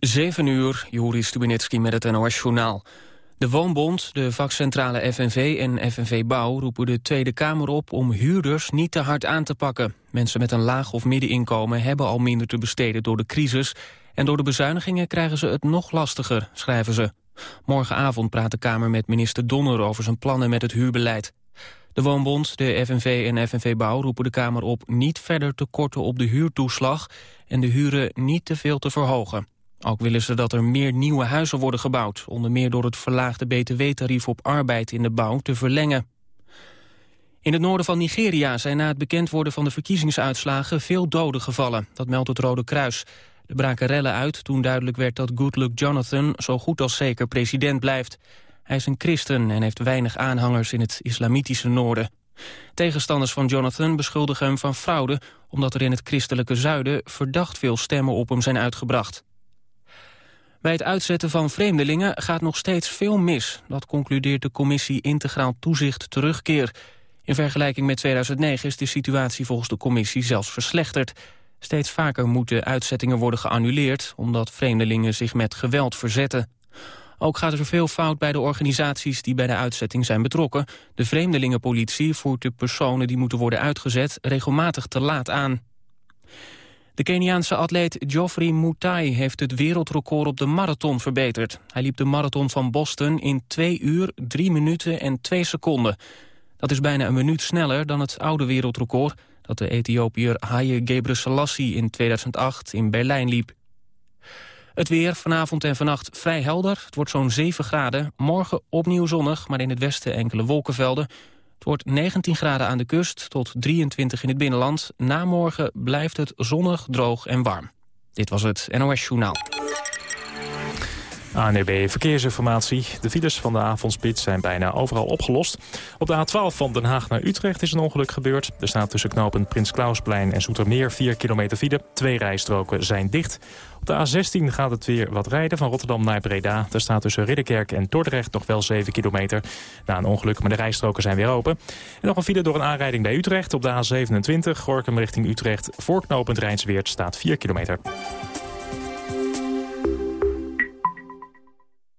7 uur, Joris Stubenitski met het NOS-journaal. De Woonbond, de vakcentrale FNV en FNV Bouw roepen de Tweede Kamer op om huurders niet te hard aan te pakken. Mensen met een laag of middeninkomen hebben al minder te besteden door de crisis. En door de bezuinigingen krijgen ze het nog lastiger, schrijven ze. Morgenavond praat de Kamer met minister Donner over zijn plannen met het huurbeleid. De Woonbond, de FNV en FNV Bouw roepen de Kamer op niet verder te korten op de huurtoeslag en de huren niet te veel te verhogen. Ook willen ze dat er meer nieuwe huizen worden gebouwd... onder meer door het verlaagde btw-tarief op arbeid in de bouw te verlengen. In het noorden van Nigeria zijn na het bekend worden van de verkiezingsuitslagen... veel doden gevallen, dat meldt het Rode Kruis. Er braken rellen uit toen duidelijk werd dat Goodluck Jonathan... zo goed als zeker president blijft. Hij is een christen en heeft weinig aanhangers in het islamitische noorden. Tegenstanders van Jonathan beschuldigen hem van fraude... omdat er in het christelijke zuiden verdacht veel stemmen op hem zijn uitgebracht. Bij het uitzetten van vreemdelingen gaat nog steeds veel mis. Dat concludeert de commissie Integraal Toezicht Terugkeer. In vergelijking met 2009 is de situatie volgens de commissie zelfs verslechterd. Steeds vaker moeten uitzettingen worden geannuleerd... omdat vreemdelingen zich met geweld verzetten. Ook gaat er veel fout bij de organisaties die bij de uitzetting zijn betrokken. De vreemdelingenpolitie voert de personen die moeten worden uitgezet regelmatig te laat aan. De Keniaanse atleet Geoffrey Mutai heeft het wereldrecord op de marathon verbeterd. Hij liep de marathon van Boston in 2 uur, 3 minuten en 2 seconden. Dat is bijna een minuut sneller dan het oude wereldrecord... dat de Ethiopiër Haye Gebrselassie in 2008 in Berlijn liep. Het weer vanavond en vannacht vrij helder. Het wordt zo'n 7 graden. Morgen opnieuw zonnig, maar in het westen enkele wolkenvelden. Het wordt 19 graden aan de kust tot 23 in het binnenland. Na morgen blijft het zonnig, droog en warm. Dit was het NOS Journaal. ANEB Verkeersinformatie. De files van de avondspits zijn bijna overal opgelost. Op de A12 van Den Haag naar Utrecht is een ongeluk gebeurd. Er staat tussen knopen Prins Klausplein en Zoetermeer 4 kilometer file. Twee rijstroken zijn dicht. Op de A16 gaat het weer wat rijden van Rotterdam naar Breda. Er staat tussen Ridderkerk en Dordrecht nog wel 7 kilometer. Na een ongeluk, maar de rijstroken zijn weer open. En nog een file door een aanrijding bij Utrecht. Op de A27 Gorkum richting Utrecht. Voorknopend Rijnsweert staat 4 kilometer.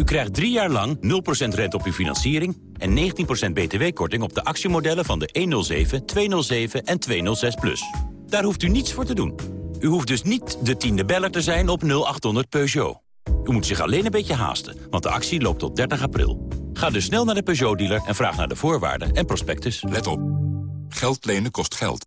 U krijgt drie jaar lang 0% rente op uw financiering... en 19% btw-korting op de actiemodellen van de 107, 207 en 206+. Plus. Daar hoeft u niets voor te doen. U hoeft dus niet de tiende beller te zijn op 0800 Peugeot. U moet zich alleen een beetje haasten, want de actie loopt tot 30 april. Ga dus snel naar de Peugeot-dealer en vraag naar de voorwaarden en prospectus. Let op. Geld lenen kost geld.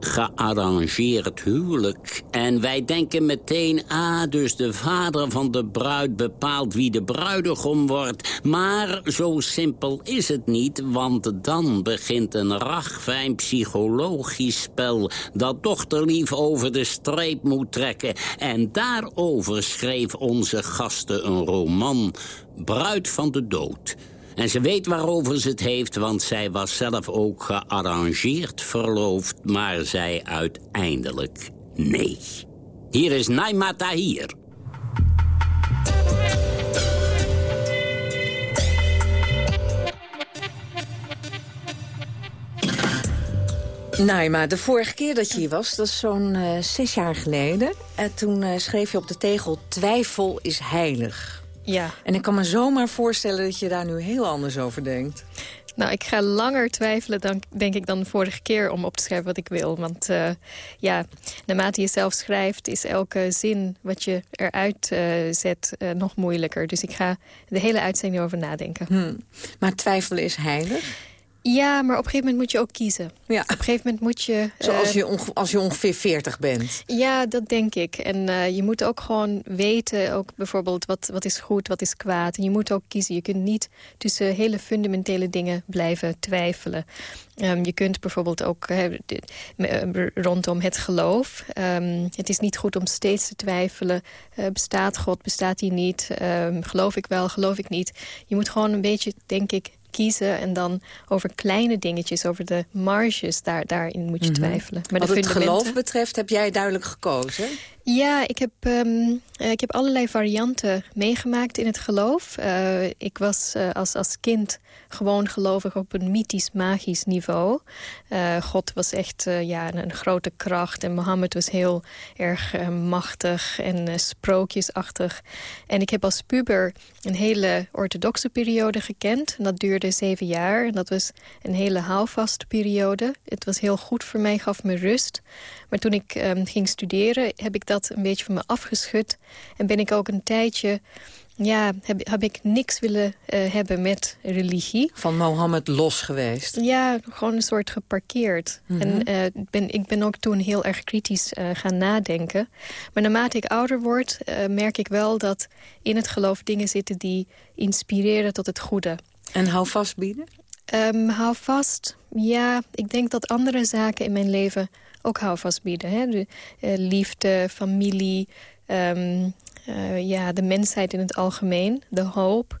gearrangeerd huwelijk. En wij denken meteen, ah, dus de vader van de bruid bepaalt wie de bruidegom wordt. Maar zo simpel is het niet, want dan begint een ragfijn psychologisch spel... dat dochterlief over de streep moet trekken. En daarover schreef onze gasten een roman, Bruid van de Dood... En ze weet waarover ze het heeft, want zij was zelf ook gearrangeerd verloofd... maar zei uiteindelijk nee. Hier is Naima Tahir. Naima, de vorige keer dat je hier was, dat is zo'n uh, zes jaar geleden... en toen uh, schreef je op de tegel... twijfel is heilig. Ja. En ik kan me zomaar voorstellen dat je daar nu heel anders over denkt. Nou, ik ga langer twijfelen, dan, denk ik, dan de vorige keer om op te schrijven wat ik wil. Want uh, ja, naarmate je zelf schrijft, is elke zin wat je eruit uh, zet uh, nog moeilijker. Dus ik ga de hele uitzending over nadenken. Hmm. Maar twijfelen is heilig? Ja, maar op een gegeven moment moet je ook kiezen. Ja. Op een gegeven moment moet je... Zoals eh, je, als je ongeveer 40 bent. Ja, dat denk ik. En eh, je moet ook gewoon weten, ook bijvoorbeeld wat, wat is goed, wat is kwaad. En je moet ook kiezen. Je kunt niet tussen hele fundamentele dingen blijven twijfelen. Ehm, je kunt bijvoorbeeld ook eh, rondom het geloof. ehm, het is niet goed om steeds te twijfelen. Bestaat God, bestaat hij niet? Ehm, geloof ik wel, geloof ik niet? Je moet gewoon een beetje, denk ik, kiezen. En dan over kleine dingetjes, over de marges, daar, daarin moet je twijfelen. Maar Wat het fundamenten- geloof betreft heb jij duidelijk gekozen. Ja, ik heb, ehm, eh, ik heb allerlei varianten meegemaakt in het geloof. Eh, ik was eh, als, als kind gewoon gelovig op een mythisch, magisch niveau. God was echt ja, een, grote kracht en Mohammed was heel erg machtig en sprookjesachtig. En ik heb als puber een hele orthodoxe periode gekend. En dat duurde zeven jaar en dat was een hele houvaste periode. Het was heel goed voor mij, gaf me rust. Maar toen ik ehm, ging studeren, heb ik dat een beetje van me afgeschud. En ben ik ook een tijdje, ja, heb, heb ik niks willen eh, hebben met religie. Van Mohammed los geweest. Ja, gewoon een soort geparkeerd. En eh, ben, ik ben ook toen heel erg kritisch eh, gaan nadenken. Maar naarmate ik ouder word, merk ik wel dat in het geloof dingen zitten die inspireren tot het goede. En hou vast bieden? Ehm, hou vast. Ja, ik denk dat andere zaken in mijn leven ook houvast bieden. Hè? De, eh, liefde, familie, ehm, eh, ja, de mensheid in het algemeen, de hoop.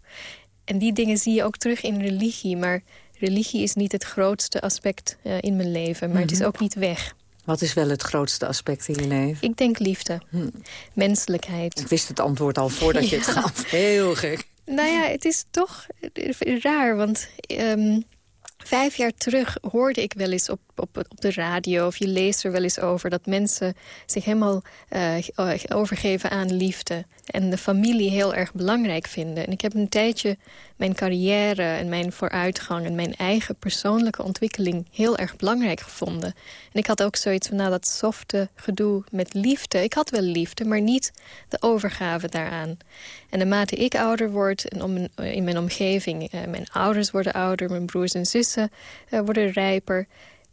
En die dingen zie je ook terug in religie. Maar religie is niet het grootste aspect eh, in mijn leven. Maar het is ook niet weg. Wat is wel het grootste aspect in je leven? Ik denk liefde, menselijkheid. Ik wist het antwoord al voordat je het gaf. Heel gek. Nou ja, het is toch raar, want ehm, vijf jaar terug hoorde ik wel eens op, op, op de radio... of je leest er wel eens over dat mensen zich helemaal eh, overgeven aan liefde... en de familie heel erg belangrijk vinden. En ik heb een tijdje mijn carrière en mijn vooruitgang... en mijn eigen persoonlijke ontwikkeling heel erg belangrijk gevonden. En ik had ook zoiets van, nou, dat softe gedoe met liefde... ik had wel liefde, maar niet de overgave daaraan. En naarmate ik ouder word en om, in mijn omgeving... Eh, mijn ouders worden ouder, mijn broers en zussen eh, worden rijper...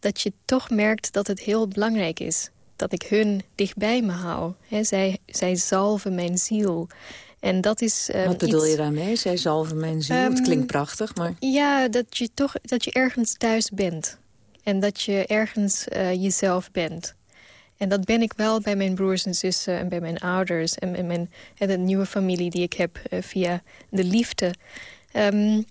dat je toch merkt dat het heel belangrijk is dat ik hun dichtbij me hou. He, zij, zij zalven mijn ziel. En dat is, um, Wat bedoel iets, je daarmee? Zij zalven mijn ziel. het Um, klinkt prachtig, maar... Ja, dat je toch dat je ergens thuis bent. En dat je ergens uh, jezelf bent. En dat ben ik wel bij mijn broers en zussen en bij mijn ouders... en, en, mijn, en de nieuwe familie die ik heb uh, via de liefde. Um,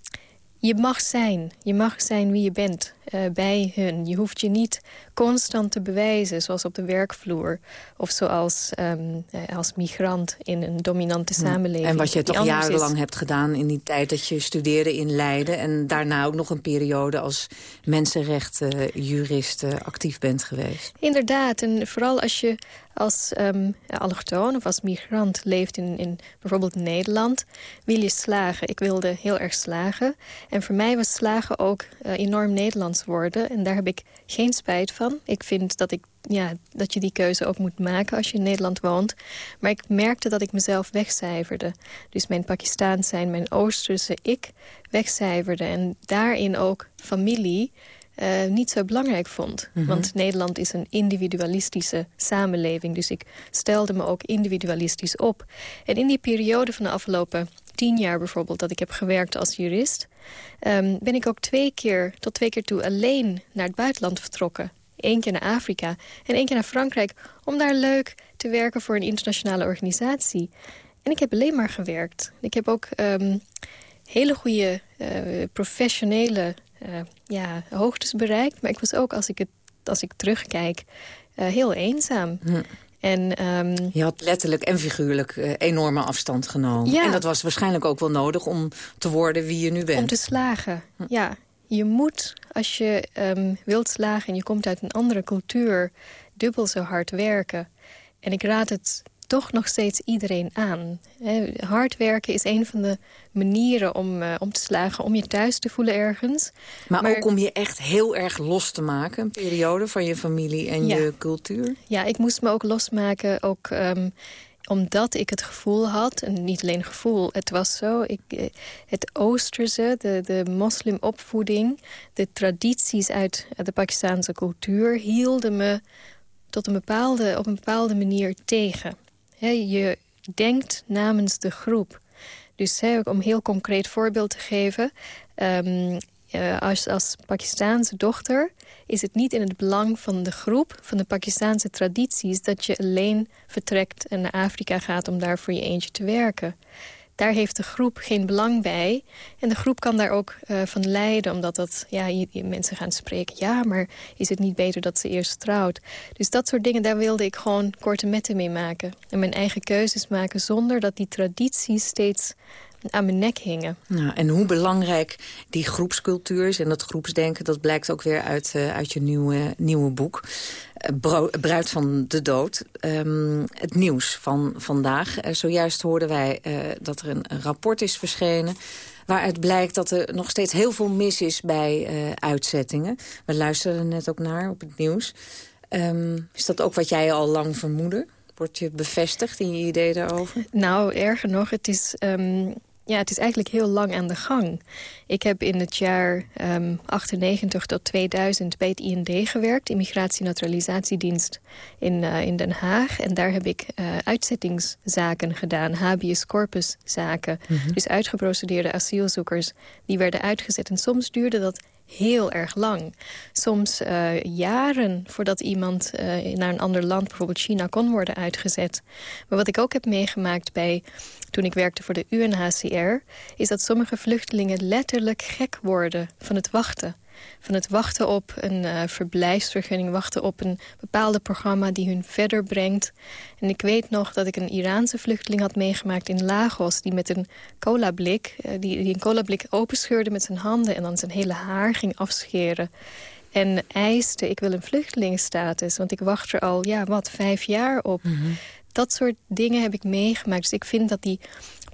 je mag zijn. Je mag zijn wie je bent bij hun. Je hoeft je niet constant te bewijzen, zoals op de werkvloer... of zoals um, uh, als migrant in een dominante samenleving. En wat je toch jarenlang is. hebt gedaan in die tijd dat je studeerde in Leiden... en daarna ook nog een periode als mensenrechtenjurist uh, actief bent geweest. Inderdaad, en vooral als je als um, allochtoon of als migrant leeft in, in bijvoorbeeld Nederland... wil je slagen. Ik wilde heel erg slagen. En voor mij was slagen ook uh, enorm Nederlands worden. En daar heb ik geen spijt van. Ik vind dat, ik, ja, dat je die keuze ook moet maken als je in Nederland woont. Maar ik merkte dat ik mezelf wegcijferde. Dus mijn Pakistaans zijn, mijn Oosterse ik wegcijferde. En daarin ook familie... Uh, niet zo belangrijk vond. Mm -hmm. Want Nederland is een individualistische samenleving. Dus ik stelde me ook individualistisch op. En in die periode van de afgelopen tien jaar bijvoorbeeld... dat ik heb gewerkt als jurist... Um, ben ik ook twee keer, tot twee keer toe alleen naar het buitenland vertrokken. Eén keer naar Afrika en één keer naar Frankrijk... om daar leuk te werken voor een internationale organisatie. En ik heb alleen maar gewerkt. Ik heb ook um, hele goede uh, professionele uh, ja, hoogtes bereikt. Maar ik was ook, als ik, het, als ik terugkijk, uh, heel eenzaam. Hm. En, um, je had letterlijk en figuurlijk uh, enorme afstand genomen. Ja. En dat was waarschijnlijk ook wel nodig om te worden wie je nu bent. Om te slagen, hm. ja. Je moet, als je um, wilt slagen en je komt uit een andere cultuur... dubbel zo hard werken. En ik raad het toch nog steeds iedereen aan. Hard werken is een van de manieren om, uh, om te slagen, om je thuis te voelen ergens. Maar, maar, ook om je echt heel erg los te maken, een periode van je familie en ja. je cultuur? Ja, ik moest me ook losmaken. Ook, um, omdat ik het gevoel had, en niet alleen gevoel, het was zo... Ik, eh, het Oosterse, de, de moslimopvoeding, de tradities uit de Pakistanse cultuur... hielden me tot een bepaalde, op een bepaalde manier tegen. Je denkt namens de groep. Dus om een heel concreet voorbeeld te geven... Um, als, als Pakistaanse dochter is het niet in het belang van de groep, van de Pakistanse tradities... dat je alleen vertrekt en naar Afrika gaat om daar voor je eentje te werken. Daar heeft de groep geen belang bij. En de groep kan daar ook uh, van lijden, omdat dat, ja, je, mensen gaan spreken... ja, maar is het niet beter dat ze eerst trouwt? Dus dat soort dingen, daar wilde ik gewoon korte metten mee maken. En mijn eigen keuzes maken zonder dat die tradities steeds aan mijn nek hingen. Nou, en hoe belangrijk die groepscultuur is en dat groepsdenken... dat blijkt ook weer uit, uh, uit je nieuwe, nieuwe boek. Uh, Bruid van de Dood. Um, het nieuws van vandaag. Uh, zojuist hoorden wij dat er een, een, rapport is verschenen... waaruit blijkt dat er nog steeds heel veel mis is bij uitzettingen. We luisterden net ook naar op het nieuws. Um, is dat ook wat jij al lang vermoedde? Wordt je bevestigd in je idee daarover? Nou, erger nog, het is... Um, ja, het is eigenlijk heel lang aan de gang. Ik heb in het jaar um, ehm, 98 tot 2000 bij het IND gewerkt, Immigratie Naturalisatiedienst in, uh, in Den Haag. En daar heb ik uh, uitzettingszaken gedaan, habeas corpus zaken. Mhm. Dus uitgeprocedeerde asielzoekers, die werden uitgezet. En soms duurde dat heel erg lang. Soms uh, jaren voordat iemand uh, naar een ander land, bijvoorbeeld China, kon worden uitgezet. Maar wat ik ook heb meegemaakt bij, toen ik werkte voor de UNHCR... is dat sommige vluchtelingen letterlijk gek worden van het wachten van het wachten op een uh, verblijfsvergunning... wachten op een bepaalde programma die hun verder brengt. En ik weet nog dat ik een Iraanse vluchteling had meegemaakt in Lagos... die met een colablik, uh, die, die een colablik openscheurde met zijn handen... en dan zijn hele haar ging afscheren. En eiste, ik wil een vluchtelingenstatus, want ik wacht er al, ja, wat, vijf jaar op. Mhm. Dat soort dingen heb ik meegemaakt. Dus ik vind dat die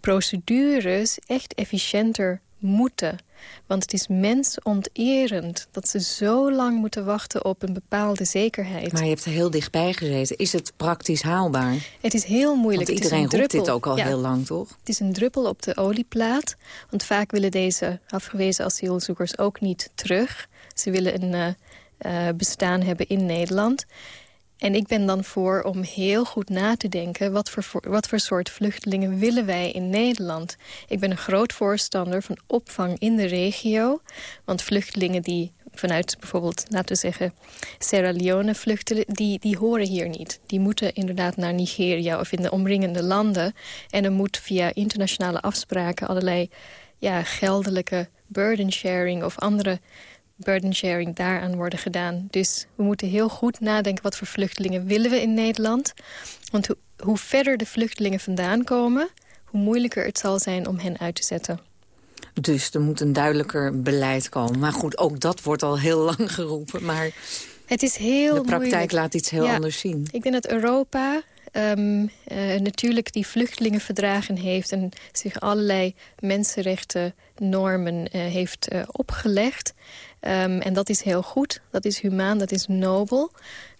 procedures echt efficiënter moeten. Want het is mensonterend dat ze zo lang moeten wachten op een bepaalde zekerheid. Maar je hebt er heel dichtbij gezeten. Is het praktisch haalbaar? Het is heel moeilijk. Want iedereen roept dit ook al heel lang, toch? Het is een druppel op de olieplaat. Want vaak willen deze afgewezen asielzoekers ook niet terug. Ze willen een uh, bestaan hebben in Nederland. En ik ben dan voor om heel goed na te denken... Wat voor, wat voor soort vluchtelingen willen wij in Nederland. Ik ben een groot voorstander van opvang in de regio. Want vluchtelingen die vanuit bijvoorbeeld, laten we zeggen... Sierra Leone vluchten, die, die horen hier niet. Die moeten inderdaad naar Nigeria of in de omringende landen. En er moet via internationale afspraken... allerlei ja, geldelijke burden sharing of andere burden sharing daaraan worden gedaan. Dus we moeten heel goed nadenken wat voor vluchtelingen willen we in Nederland. Want hoe, hoe verder de vluchtelingen vandaan komen... hoe moeilijker het zal zijn om hen uit te zetten. Dus er moet een duidelijker beleid komen. Maar goed, ook dat wordt al heel lang geroepen. Maar het is heel de praktijk moeilijk. laat iets heel anders zien. Ik denk dat Europa um, uh, natuurlijk die vluchtelingenverdragen heeft... en zich allerlei mensenrechten normen uh, heeft uh, opgelegd. Um, en dat is heel goed, dat is humaan, dat is nobel.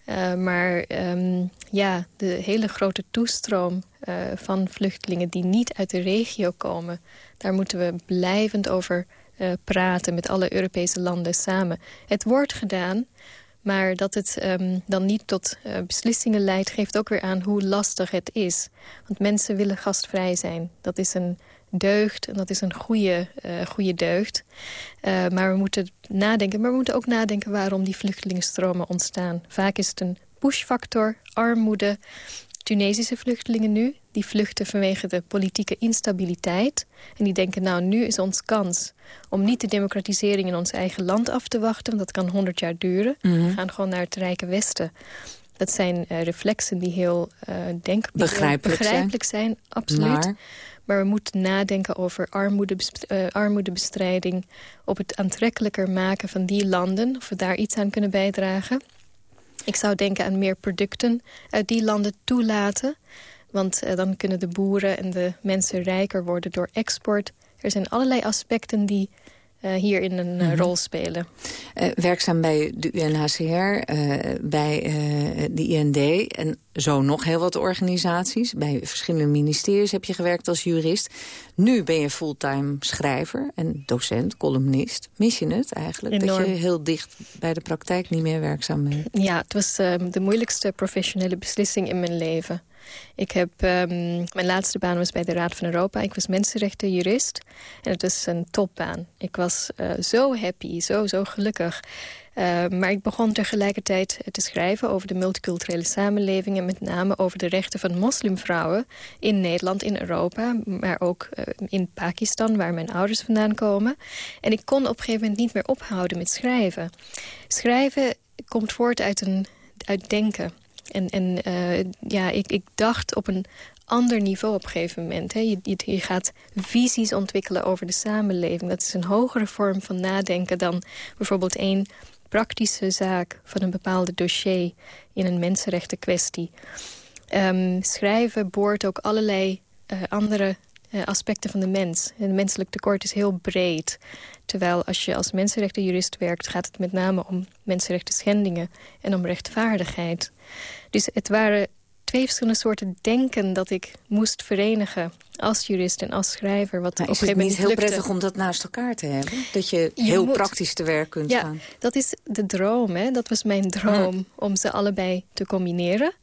Uh, maar um, ja, de hele grote toestroom uh, van vluchtelingen die niet uit de regio komen... daar moeten we blijvend over uh, praten met alle Europese landen samen. Het wordt gedaan, maar dat het um, dan niet tot beslissingen leidt... geeft ook weer aan hoe lastig het is. Want mensen willen gastvrij zijn. Dat is een deugd. En dat is een goede, uh, goede deugd. Uh, maar we moeten nadenken. Maar we moeten ook nadenken waarom die vluchtelingenstromen ontstaan. Vaak is het een pushfactor, armoede. Tunesische vluchtelingen nu, die vluchten vanwege de politieke instabiliteit. En die denken, nou, nu is ons kans om niet de democratisering in ons eigen land af te wachten. Want dat kan honderd jaar duren. Mm -hmm. We gaan gewoon naar het Rijke Westen. Dat zijn uh, reflexen die heel, denk, begrijpelijk, begrijpelijk zijn. zijn. absoluut. Maar... Maar we moeten nadenken over uh, armoedebestrijding... op het aantrekkelijker maken van die landen. Of we daar iets aan kunnen bijdragen. Ik zou denken aan meer producten uit die landen toelaten. Want uh, dan kunnen de boeren en de mensen rijker worden door export. Er zijn allerlei aspecten die uh, hierin een mm -hmm. rol spelen. Uh, werkzaam bij de UNHCR, bij de IND en zo nog heel wat organisaties. Bij verschillende ministeries heb je gewerkt als jurist. Nu ben je fulltime schrijver en docent, columnist. Mis je het eigenlijk, Enorm. dat je heel dicht bij de praktijk niet meer werkzaam bent? Ja, het was de moeilijkste professionele beslissing in mijn leven. Ik heb, um, mijn laatste baan was bij de Raad van Europa. Ik was mensenrechtenjurist. En het was een topbaan. Ik was uh, zo happy, zo, zo gelukkig. Uh, maar ik begon tegelijkertijd te schrijven over de multiculturele samenleving... en met name over de rechten van moslimvrouwen in Nederland, in Europa... maar ook uh, in Pakistan, waar mijn ouders vandaan komen. En ik kon op een gegeven moment niet meer ophouden met schrijven. Schrijven komt voort uit, een, uit denken... En, en uh, ja, ik, ik dacht op een ander niveau op een gegeven moment. Hè. Je, gaat visies ontwikkelen over de samenleving. Dat is een hogere vorm van nadenken dan bijvoorbeeld één praktische zaak... van een bepaalde dossier in een mensenrechten kwestie. Um, schrijven boort ook allerlei uh, andere uh, aspecten van de mens. Een menselijk tekort is heel breed. Terwijl als je als mensenrechtenjurist werkt... gaat het met name om mensenrechten schendingen en om rechtvaardigheid. Dus het waren twee verschillende soorten denken dat ik moest verenigen als jurist en als schrijver. Wat op is het niet heel prettig om dat naast elkaar te hebben? Dat je, je heel moet. praktisch te werk kunt ja, gaan? dat is de droom. Hè? Dat was mijn droom, om ze allebei te combineren.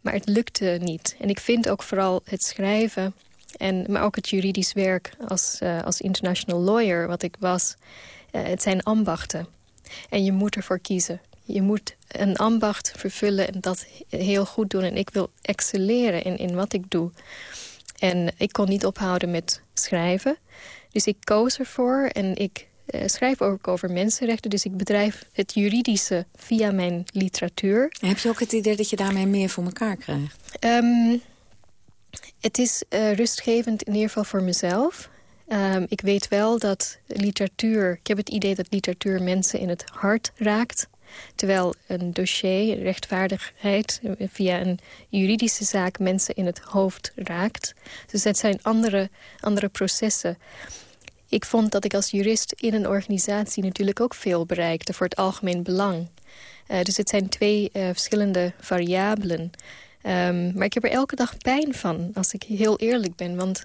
Maar het lukte niet. En ik vind ook vooral het schrijven... En, maar ook het juridisch werk als, uh, als international lawyer, wat ik was... Uh, het zijn ambachten. En je moet ervoor kiezen. Je moet een ambacht vervullen en dat heel goed doen. En ik wil excelleren in, in wat ik doe. En ik kon niet ophouden met schrijven. Dus ik koos ervoor en ik uh, schrijf ook over mensenrechten. Dus ik bedrijf het juridische via mijn literatuur. Heb je ook het idee dat je daarmee meer voor elkaar krijgt? Um, het is uh, rustgevend in ieder geval voor mezelf. Um, ik weet wel dat literatuur... Ik heb het idee dat literatuur mensen in het hart raakt. Terwijl een dossier, rechtvaardigheid... via een juridische zaak mensen in het hoofd raakt. Dus dat zijn andere, andere processen. Ik vond dat ik als jurist in een organisatie natuurlijk ook veel bereikte... voor het algemeen belang. Uh, dus het zijn twee verschillende variabelen... Um, maar ik heb er elke dag pijn van, als ik heel eerlijk ben. Want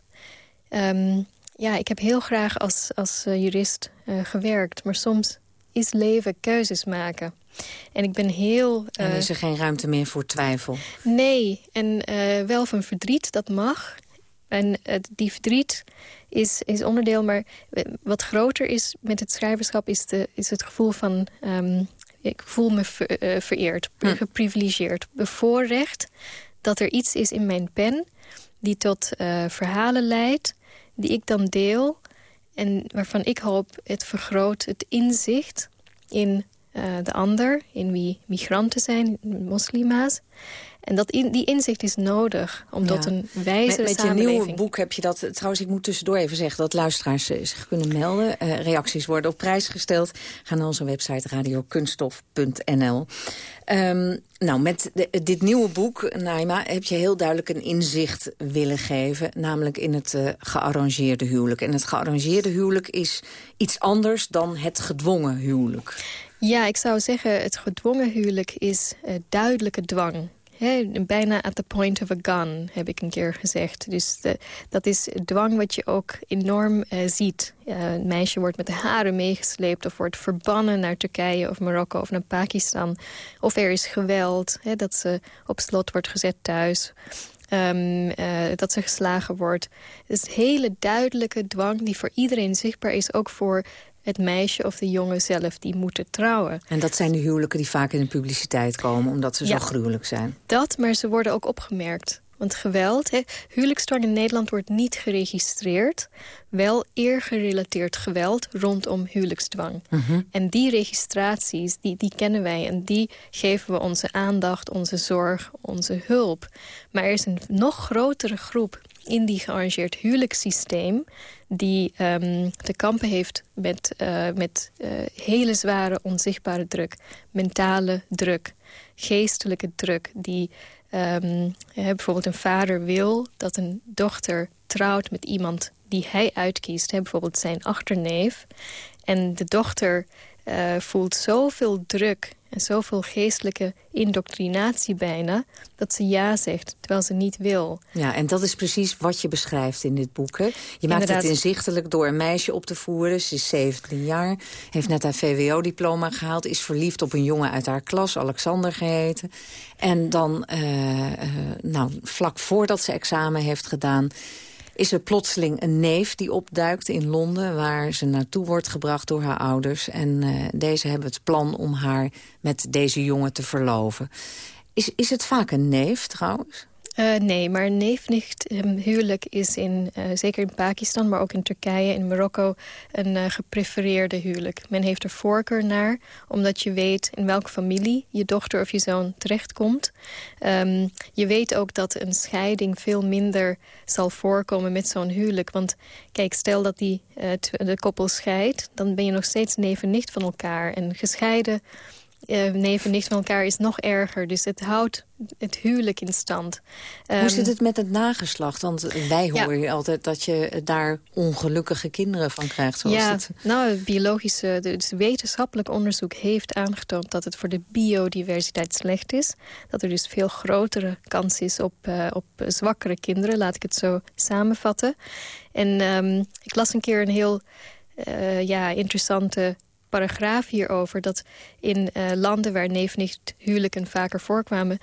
um, ja, ik heb heel graag als, als uh, jurist uh, gewerkt. Maar soms is leven keuzes maken. En ik ben heel... Uh, en is er geen ruimte meer voor twijfel? Nee, en wel van verdriet, dat mag. En die verdriet is, is onderdeel, maar wat groter is met het schrijverschap... is, de, is het gevoel van um, ik voel me ver, uh, vereerd, hm. geprivilegeerd, bevoorrecht... dat er iets is in mijn pen die tot uh, verhalen leidt... die ik dan deel en waarvan ik hoop het vergroot het inzicht... in uh, de ander, in wie migranten zijn, moslima's... En dat in, die inzicht is nodig, omdat ja. een wijze Met, met je nieuwe boek heb je dat... Trouwens, ik moet tussendoor even zeggen dat luisteraars zich kunnen melden. Uh, reacties worden op prijs gesteld. Ga naar onze website radiokunstof.nl. Um, nou, met de, dit nieuwe boek, Naima, heb je heel duidelijk een inzicht willen geven. Namelijk in het uh, gearrangeerde huwelijk. En het gearrangeerde huwelijk is iets anders dan het gedwongen huwelijk. Ja, ik zou zeggen, het gedwongen huwelijk is uh, duidelijke dwang. Bijna at the point of a gun, heb ik een keer gezegd. Dus dat is dwang wat je ook enorm uh, ziet. Uh, een meisje wordt met de haren meegesleept... of wordt verbannen naar Turkije of Marokko of naar Pakistan. Of er is geweld, dat ze op slot wordt gezet thuis... Um, uh, dat ze geslagen wordt. Het is hele duidelijke dwang die voor iedereen zichtbaar is. Ook voor het meisje of de jongen zelf die moeten trouwen. En dat zijn de huwelijken die vaak in de publiciteit komen... omdat ze ja, zo gruwelijk zijn. Dat, maar ze worden ook opgemerkt. Want geweld, he, huwelijksdwang in Nederland wordt niet geregistreerd. Wel eergerelateerd geweld rondom huwelijksdwang. Mhm. Mm -hmm. En die registraties, die, die kennen wij. En die geven we onze aandacht, onze zorg, onze hulp. Maar er is een nog grotere groep in die gearrangeerd huwelijkssysteem... die um, te kampen heeft met, uh, met uh, hele zware onzichtbare druk. Mentale druk, geestelijke druk... die um, bijvoorbeeld een vader wil dat een dochter trouwt met iemand die hij uitkiest. Bijvoorbeeld zijn achterneef. En de dochter uh, voelt zoveel druk en zoveel geestelijke indoctrinatie bijna... dat ze ja zegt, terwijl ze niet wil. Ja, en dat is precies wat je beschrijft in dit boek. Hè? Je maakt het inzichtelijk door een meisje op te voeren. Ze is 17 jaar, heeft net haar VWO-diploma gehaald... is verliefd op een jongen uit haar klas, Alexander geheten. En dan, uh, uh, nou, vlak voordat ze examen heeft gedaan is er plotseling een neef die opduikt in Londen... waar ze naartoe wordt gebracht door haar ouders. En uh, deze hebben het plan om haar met deze jongen te verloven. Is, is het vaak een neef trouwens? Uh, nee, maar neefnicht um, huwelijk is in, uh, zeker in Pakistan... maar ook in Turkije en Marokko een uh, geprefereerde huwelijk. Men heeft er voorkeur naar, omdat je weet in welke familie... je dochter of je zoon terechtkomt. Um, je weet ook dat een scheiding veel minder zal voorkomen met zo'n huwelijk. Want kijk, stel dat die, de koppel scheidt... dan ben je nog steeds neef en nicht van elkaar. En gescheiden uh, neven niks van elkaar is nog erger. Dus het houdt het huwelijk in stand. Hoe zit het met het nageslacht? Want wij horen ja. altijd dat je daar ongelukkige kinderen van krijgt. Zoals ja, het... nou, het biologische, het wetenschappelijk onderzoek heeft aangetoond... dat het voor de biodiversiteit slecht is. Dat er dus veel grotere kans is op, uh, op zwakkere kinderen. Laat ik het zo samenvatten. En um, ik las een keer een heel uh, ja, interessante paragraaf hierover... dat in uh, landen waar neef-nicht huwelijken vaker voorkwamen...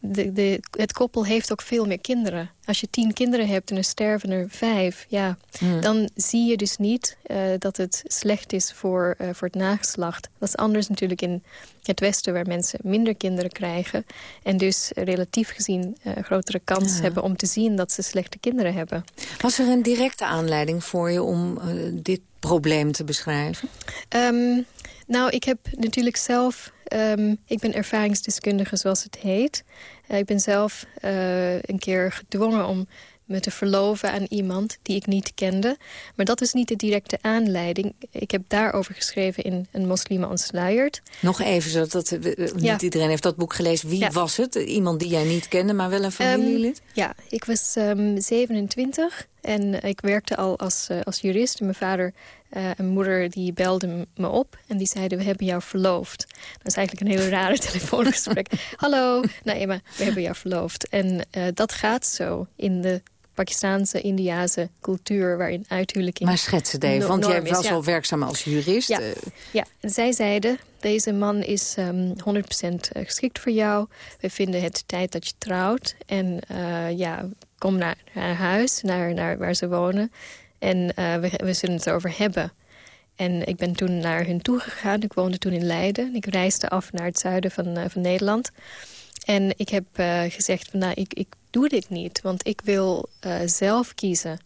De, de, het koppel heeft ook veel meer kinderen. Als je tien kinderen hebt en er sterven er vijf... Ja, hmm. dan zie je dus niet uh, dat het slecht is voor, uh, voor het nageslacht. Dat is anders natuurlijk in het Westen... waar mensen minder kinderen krijgen... en dus relatief gezien grotere kans ja. hebben om te zien... dat ze slechte kinderen hebben. Was er een directe aanleiding voor je om dit probleem te beschrijven? Um, nou, ik heb natuurlijk zelf... Um, ik ben ervaringsdeskundige, zoals het heet. Uh, ik ben zelf uh, een keer gedwongen om me te verloven aan iemand die ik niet kende. Maar dat is niet de directe aanleiding. Ik heb daarover geschreven in Een moslim ontsluierd. Nog even, zodat het, uh, niet ja. iedereen heeft dat boek gelezen. Wie ja. was het? Iemand die jij niet kende, maar wel een familielid? Um, ja, ik was um, 27 en ik werkte al als, uh, als jurist. Mijn vader uh, een moeder die belde me op en die zeiden... we hebben jou verloofd. Dat is eigenlijk een heel rare telefoongesprek. Hallo, nou Emma, we hebben jou verloofd. En uh, dat gaat zo in de Pakistaanse, Indiase cultuur waarin uithuwelijking... Maar schets het even, want jij was ja. al werkzaam als jurist. Ja, ja. En zij zeiden, deze man is um, 100% geschikt voor jou. We vinden het tijd dat je trouwt. En uh, ja, kom naar haar huis, naar, naar waar ze wonen. En uh, we, we zullen het erover hebben. En ik ben toen naar hun toe gegaan. Ik woonde toen in Leiden. Ik reisde af naar het zuiden van, uh, van Nederland. En ik heb uh, gezegd, van, nou, ik, ik doe dit niet. Want ik wil zelf kiezen.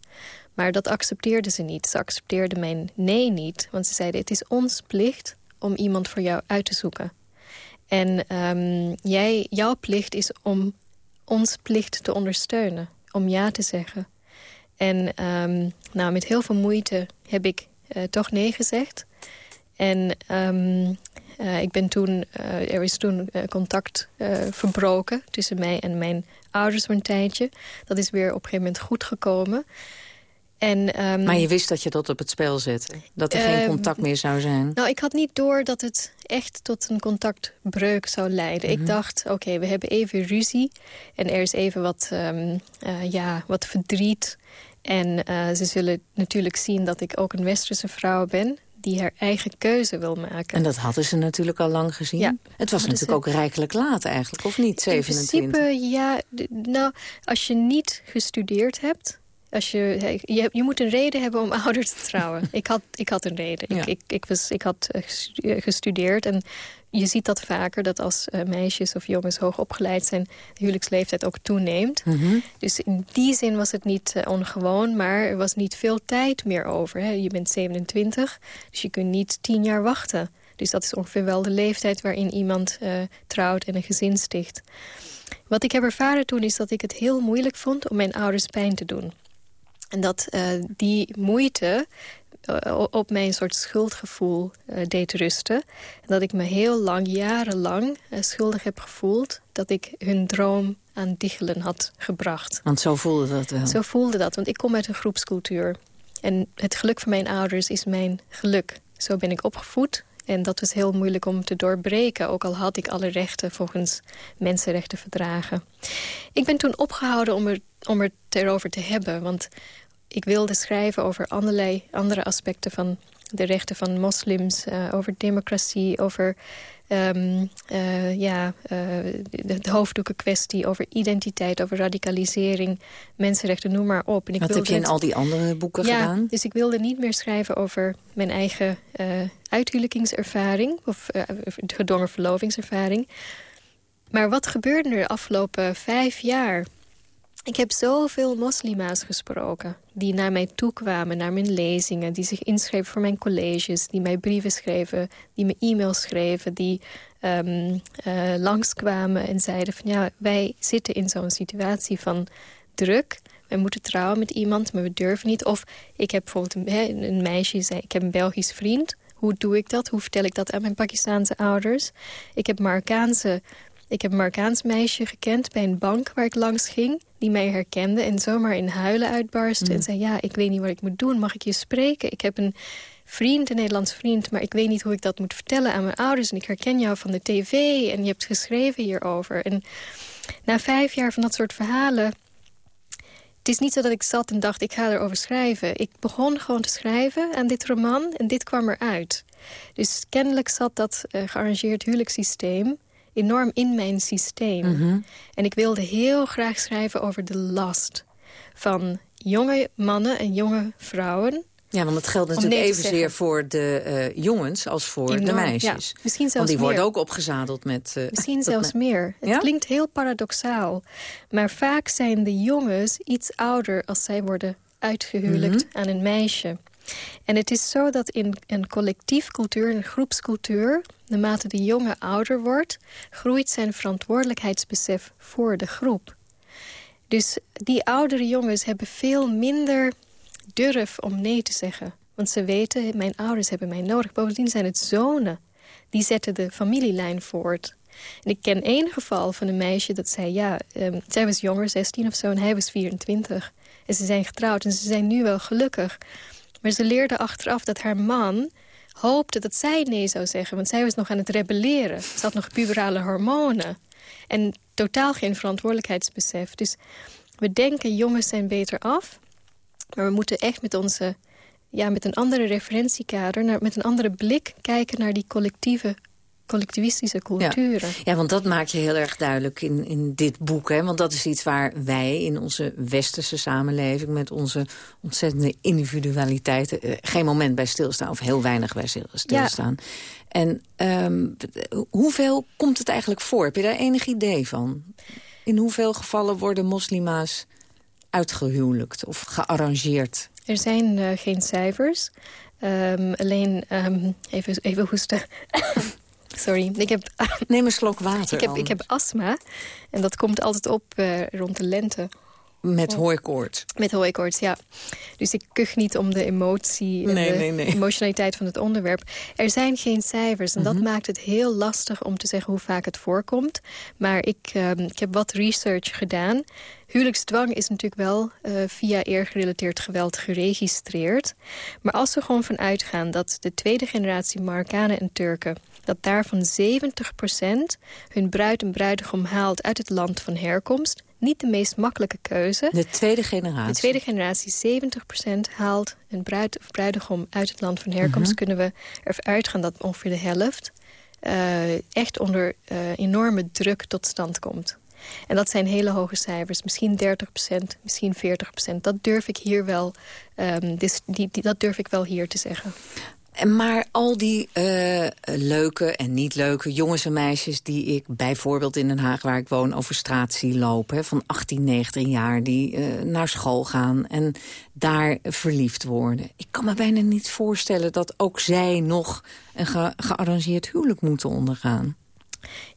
Maar dat accepteerden ze niet. Ze accepteerden mijn nee niet. Want ze zeiden, het is ons plicht om iemand voor jou uit te zoeken. En um, jij, jouw plicht is om ons plicht te ondersteunen. Om ja te zeggen. En um, nou, met heel veel moeite heb ik uh, toch nee gezegd. En um, uh, ik ben toen, uh, er is toen contact verbroken tussen mij en mijn ouders voor een tijdje. Dat is weer op een gegeven moment goed gekomen. En, um, maar je wist dat je dat op het spel zette? Dat er geen contact meer zou zijn? Nou, ik had niet door dat het echt tot een contactbreuk zou leiden. Mm -hmm. Ik mhm. dacht, oké, okay, we hebben even ruzie. En er is even wat, um, uh, ja, wat verdriet. En uh, ze zullen natuurlijk zien dat ik ook een westerse vrouw ben die haar eigen keuze wil maken. En dat hadden ze natuurlijk al lang gezien. Ja, het was natuurlijk ook rijkelijk laat eigenlijk, of niet? 27? In principe, ja. Nou, als je niet gestudeerd hebt... Als je, je, je moet een reden hebben om ouder te trouwen. ik, had, ik had een reden. Ja. Ik, ik, ik, was, ik had gestudeerd en je ziet dat vaker, dat als uh, meisjes of jongens hoog opgeleid zijn... de huwelijksleeftijd ook toeneemt. Mm -hmm. Dus in die zin was het niet ongewoon, maar er was niet veel tijd meer over. Hè. Je bent 27, dus je kunt niet tien jaar wachten. Dus dat is ongeveer wel de leeftijd waarin iemand uh, trouwt en een gezin sticht. Wat ik heb ervaren toen is dat ik het heel moeilijk vond om mijn ouders pijn te doen. En dat die moeite uh, op mijn soort schuldgevoel uh, deed rusten. En dat ik me heel lang, jarenlang schuldig heb gevoeld... dat ik hun droom aan diggelen had gebracht. Want zo voelde dat wel. Zo voelde dat, want ik kom uit een groepscultuur. En het geluk van mijn ouders is mijn geluk. Zo ben ik opgevoed. En dat was heel moeilijk om te doorbreken. Ook al had ik alle rechten volgens mensenrechtenverdragen. Ik ben toen opgehouden om, er, om het erover te hebben. Want ik wilde schrijven over allerlei andere aspecten van de rechten van moslims, uh, over democratie, over um, uh, ja, uh, de, de hoofddoekenkwestie, over identiteit, over radicalisering, mensenrechten, noem maar op. En ik Wat heb je in al die andere boeken ja, gedaan? Dus ik wilde niet meer schrijven over mijn eigen uithuwelijkingservaring of gedwongen verlovingservaring. Maar wat gebeurde er de afgelopen vijf jaar? Ik heb zoveel moslima's gesproken die naar mij toe kwamen, naar mijn lezingen... die zich inschreven voor mijn colleges, die mij brieven schreven... die me e-mails schreven, die um, uh, langskwamen en zeiden van... ja, wij zitten in zo'n situatie van druk... Wij moeten trouwen met iemand, maar we durven niet. Of ik heb bijvoorbeeld een, een meisje, zei, ik heb een Belgisch vriend. Hoe doe ik dat? Hoe vertel ik dat aan mijn Pakistaanse ouders? Ik heb Marokkaanse ik heb een Marokkaans meisje gekend bij een bank waar ik langs ging... die mij herkende en zomaar in huilen uitbarstte... en mm. zei, ja, ik weet niet wat ik moet doen, mag ik je spreken? Ik heb een vriend, een Nederlands vriend... maar ik weet niet hoe ik dat moet vertellen aan mijn ouders... en ik herken jou van de tv en je hebt geschreven hierover. En na vijf jaar van dat soort verhalen... Het is niet zo dat ik zat en dacht, ik ga erover schrijven. Ik begon gewoon te schrijven aan dit roman en dit kwam eruit. Dus kennelijk zat dat uh, gearrangeerd huwelijkssysteem enorm in mijn systeem. Mhm. En ik wilde heel graag schrijven over de last van jonge mannen en jonge vrouwen... Ja, want het geldt natuurlijk evenzeer voor de uh, jongens als voor de meisjes. Ja, misschien zelfs want die meer. worden ook opgezadeld met... Uh, misschien zelfs meer. Het klinkt heel paradoxaal. Maar vaak zijn de jongens iets ouder als zij worden uitgehuwelijkt mhm. aan een meisje. En het is zo dat in een collectief cultuur, een groepscultuur... naarmate de jongen ouder wordt... groeit zijn verantwoordelijkheidsbesef voor de groep. Dus die oudere jongens hebben veel minder durf om nee te zeggen. Want ze weten, mijn ouders hebben mij nodig. Bovendien zijn het zonen. Die zetten de familielijn voort. En ik ken één geval van een meisje dat zei... ja, um, zij was jonger, 16 of zo, en hij was 24. En ze zijn getrouwd en ze zijn nu wel gelukkig. Maar ze leerde achteraf dat haar man hoopte dat zij nee zou zeggen. Want zij was nog aan het rebelleren. Ze had nog puberale hormonen. En totaal geen verantwoordelijkheidsbesef. Dus we denken jongens zijn beter af. Maar we moeten echt met onze ja, met een andere referentiekader, naar, met een andere blik kijken naar die collectieve collectivistische culturen. Ja. ja, want dat maak je heel erg duidelijk in, in dit boek. Hè? Want dat is iets waar wij in onze westerse samenleving... met onze ontzettende individualiteiten... Eh, geen moment bij stilstaan of heel weinig bij stilstaan. Ja. En um, hoeveel komt het eigenlijk voor? Heb je daar enig idee van? In hoeveel gevallen worden moslima's uitgehuwelijkt of gearrangeerd? Er zijn uh, geen cijfers. Um, alleen, um, even, even hoesten. Sorry, ik heb... Neem een slok water. Ik heb, ik heb astma en dat komt altijd op uh, rond de lente. Met hooikoorts? Met hooikoorts, ja. Dus ik kuch niet om de emotie en nee, de nee, nee. emotionaliteit van het onderwerp. Er zijn geen cijfers en dat mhm. maakt het heel lastig om te zeggen hoe vaak het voorkomt. Maar ik, uh, ik heb wat research gedaan. Huwelijksdwang is natuurlijk wel uh, via eergerelateerd geweld geregistreerd. Maar als we gewoon van uitgaan dat de tweede generatie Marokkanen en Turken dat daarvan 70% hun bruid en bruidegom haalt uit het land van herkomst. Niet de meest makkelijke keuze. De tweede generatie. De tweede generatie, 70% haalt een bruid of bruidegom uit het land van herkomst. Mhm. Kunnen we ervan uitgaan dat ongeveer de helft uh, echt onder uh, enorme druk tot stand komt. En dat zijn hele hoge cijfers. Misschien 30%, misschien 40%. Dat durf ik hier wel, um, die, die, dat durf ik wel hier te zeggen. Maar al die uh, leuke en niet leuke jongens en meisjes... die ik bijvoorbeeld in Den Haag, waar ik woon, over straat zie lopen... van 18, 19 jaar, die uh, naar school gaan en daar verliefd worden. Ik kan me bijna niet voorstellen dat ook zij nog een ge gearrangeerd huwelijk moeten ondergaan.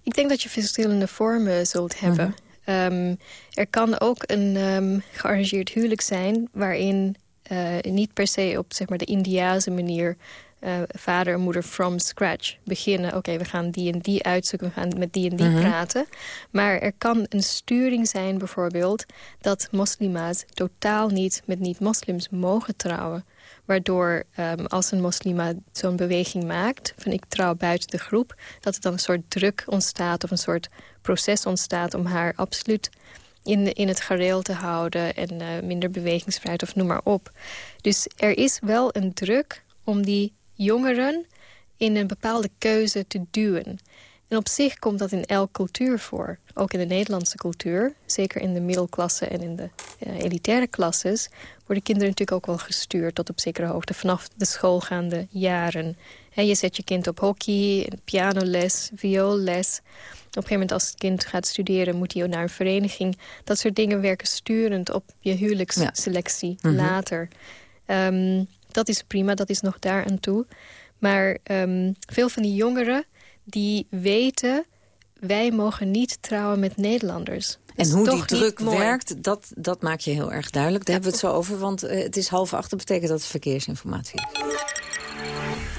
Ik denk dat je verschillende vormen zult hebben. Mm um, er kan ook een um, gearrangeerd huwelijk zijn... waarin uh, niet per se op zeg maar, de Indiase manier uh, vader en moeder from scratch beginnen. Oké, we gaan die en die uitzoeken, we gaan met die en die Mhm. praten. Maar er kan een sturing zijn bijvoorbeeld... dat moslima's totaal niet met niet-moslims mogen trouwen. Waardoor ehm, als een moslima zo'n beweging maakt... van ik trouw buiten de groep... dat er dan een soort druk ontstaat of een soort proces ontstaat... om haar absoluut in, in het gareel te houden... en eh, minder bewegingsvrijheid of noem maar op. Dus er is wel een druk om die jongeren in een bepaalde keuze te duwen. En op zich komt dat in elke cultuur voor. Ook in de Nederlandse cultuur, zeker in de middelklasse en in de eh, elitaire klasses... worden kinderen natuurlijk ook wel gestuurd tot op zekere hoogte... vanaf de schoolgaande jaren. Hè, je zet je kind op hockey, pianoles, vioolles. Op een gegeven moment als het kind gaat studeren... moet hij naar een vereniging. Dat soort dingen werken sturend op je huwelijksselectie Mhm. later. Ehm, dat is prima, dat is nog daar aan toe. Maar ehm, veel van die jongeren die weten... wij mogen niet trouwen met Nederlanders. Dat En hoe die druk werkt, dat, dat maak je heel erg duidelijk. Daar hebben we het zo over, want eh, het is half acht. Dat betekent dat het verkeersinformatie is.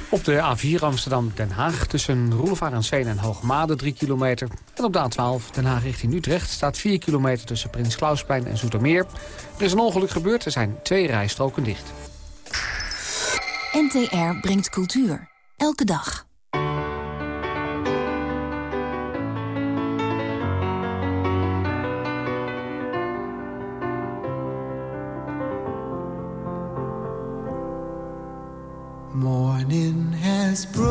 Op de A4 Amsterdam-Den Haag tussen Roelevaar en Sveen en Hoogmade 3 kilometer. En op de A12 Den Haag richting Utrecht staat 4 kilometer tussen Prins Klausplein en Zoetermeer. Er is een ongeluk gebeurd, er zijn twee rijstroken dicht. NTR brengt cultuur. Elke dag. Morning has broken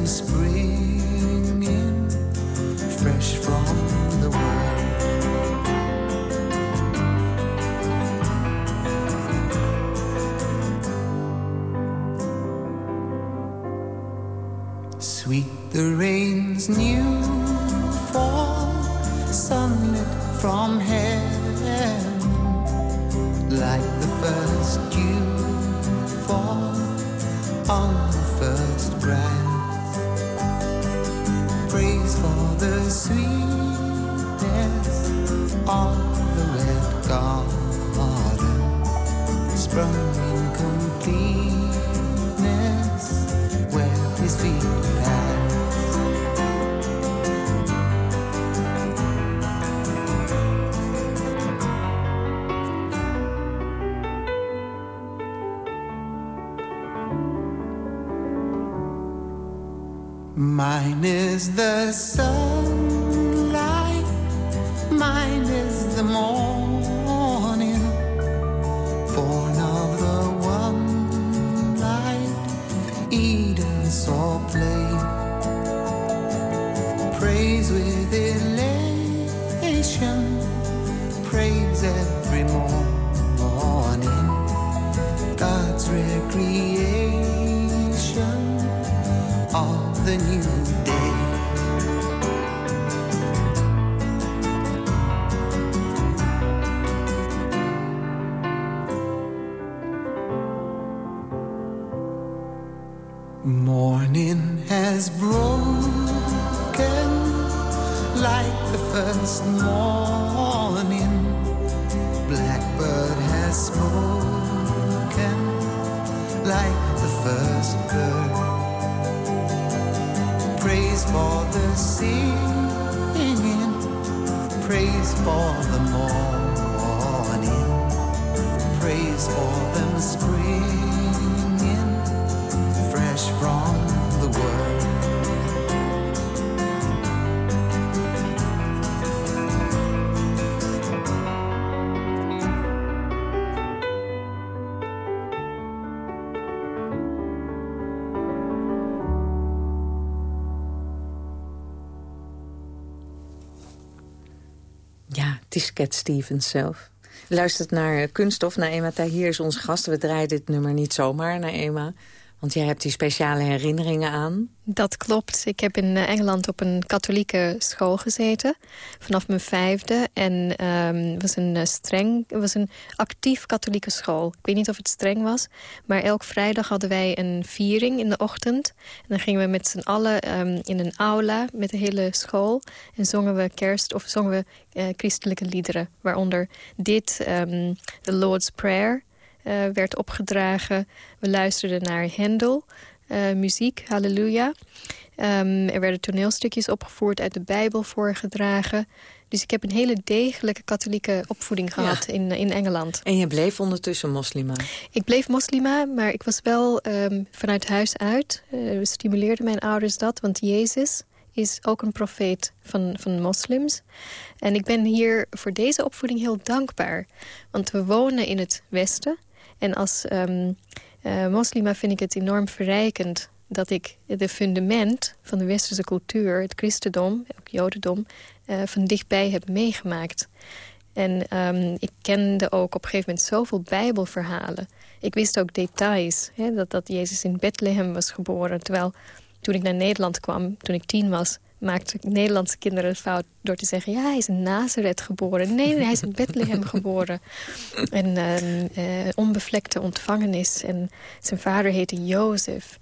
them springing fresh from the world. Sweet the rain's new fall, sunlit from heaven, like the first dew fall on the first grass. Praise for the sweetness of the red garden, sprung in completeness where his feet pass. Mine is the sunlight, is Cat Stevens zelf. Luistert naar Kunststof. Naema Tahir is onze gast. We draaien dit nummer niet zomaar, Naema. Want jij hebt die speciale herinneringen aan. Dat klopt. Ik heb in eh, Engeland op een katholieke school gezeten. Vanaf mijn vijfde. En het was een uh, streng, was een actief katholieke school. Ik weet niet of het streng was. Maar elk vrijdag hadden wij een viering in de ochtend. En dan gingen we met z'n allen um, in een aula met de hele school. En zongen we kerst of zongen we uh, christelijke liederen. Waaronder dit, um, The Lord's Prayer... Uh, werd opgedragen. We luisterden naar Hendel, uh, muziek, halleluja. Um, er werden toneelstukjes opgevoerd uit de Bijbel voorgedragen. Dus ik heb een hele degelijke katholieke opvoeding gehad ja. in, in Engeland. En je bleef ondertussen moslima? Ik bleef moslima, maar ik was wel um, vanuit huis uit. Uh, we stimuleerden mijn ouders dat, want Jezus is ook een profeet van, van moslims. En ik ben hier voor deze opvoeding heel dankbaar. Want we wonen in het Westen. En als um, uh, moslima vind ik het enorm verrijkend dat ik de fundament van de westerse cultuur, het christendom, ook jodendom, uh, van dichtbij heb meegemaakt. En um, ik kende ook op een gegeven moment zoveel bijbelverhalen. Ik wist ook details, hè, dat, dat Jezus in Bethlehem was geboren. Terwijl toen ik naar Nederland kwam, toen ik tien was maakten Nederlandse kinderen het fout door te zeggen... ja, hij is in Nazareth geboren. Nee, nee hij is in Bethlehem geboren. En uh, uh, onbevlekte ontvangenis. En zijn vader heette Jozef.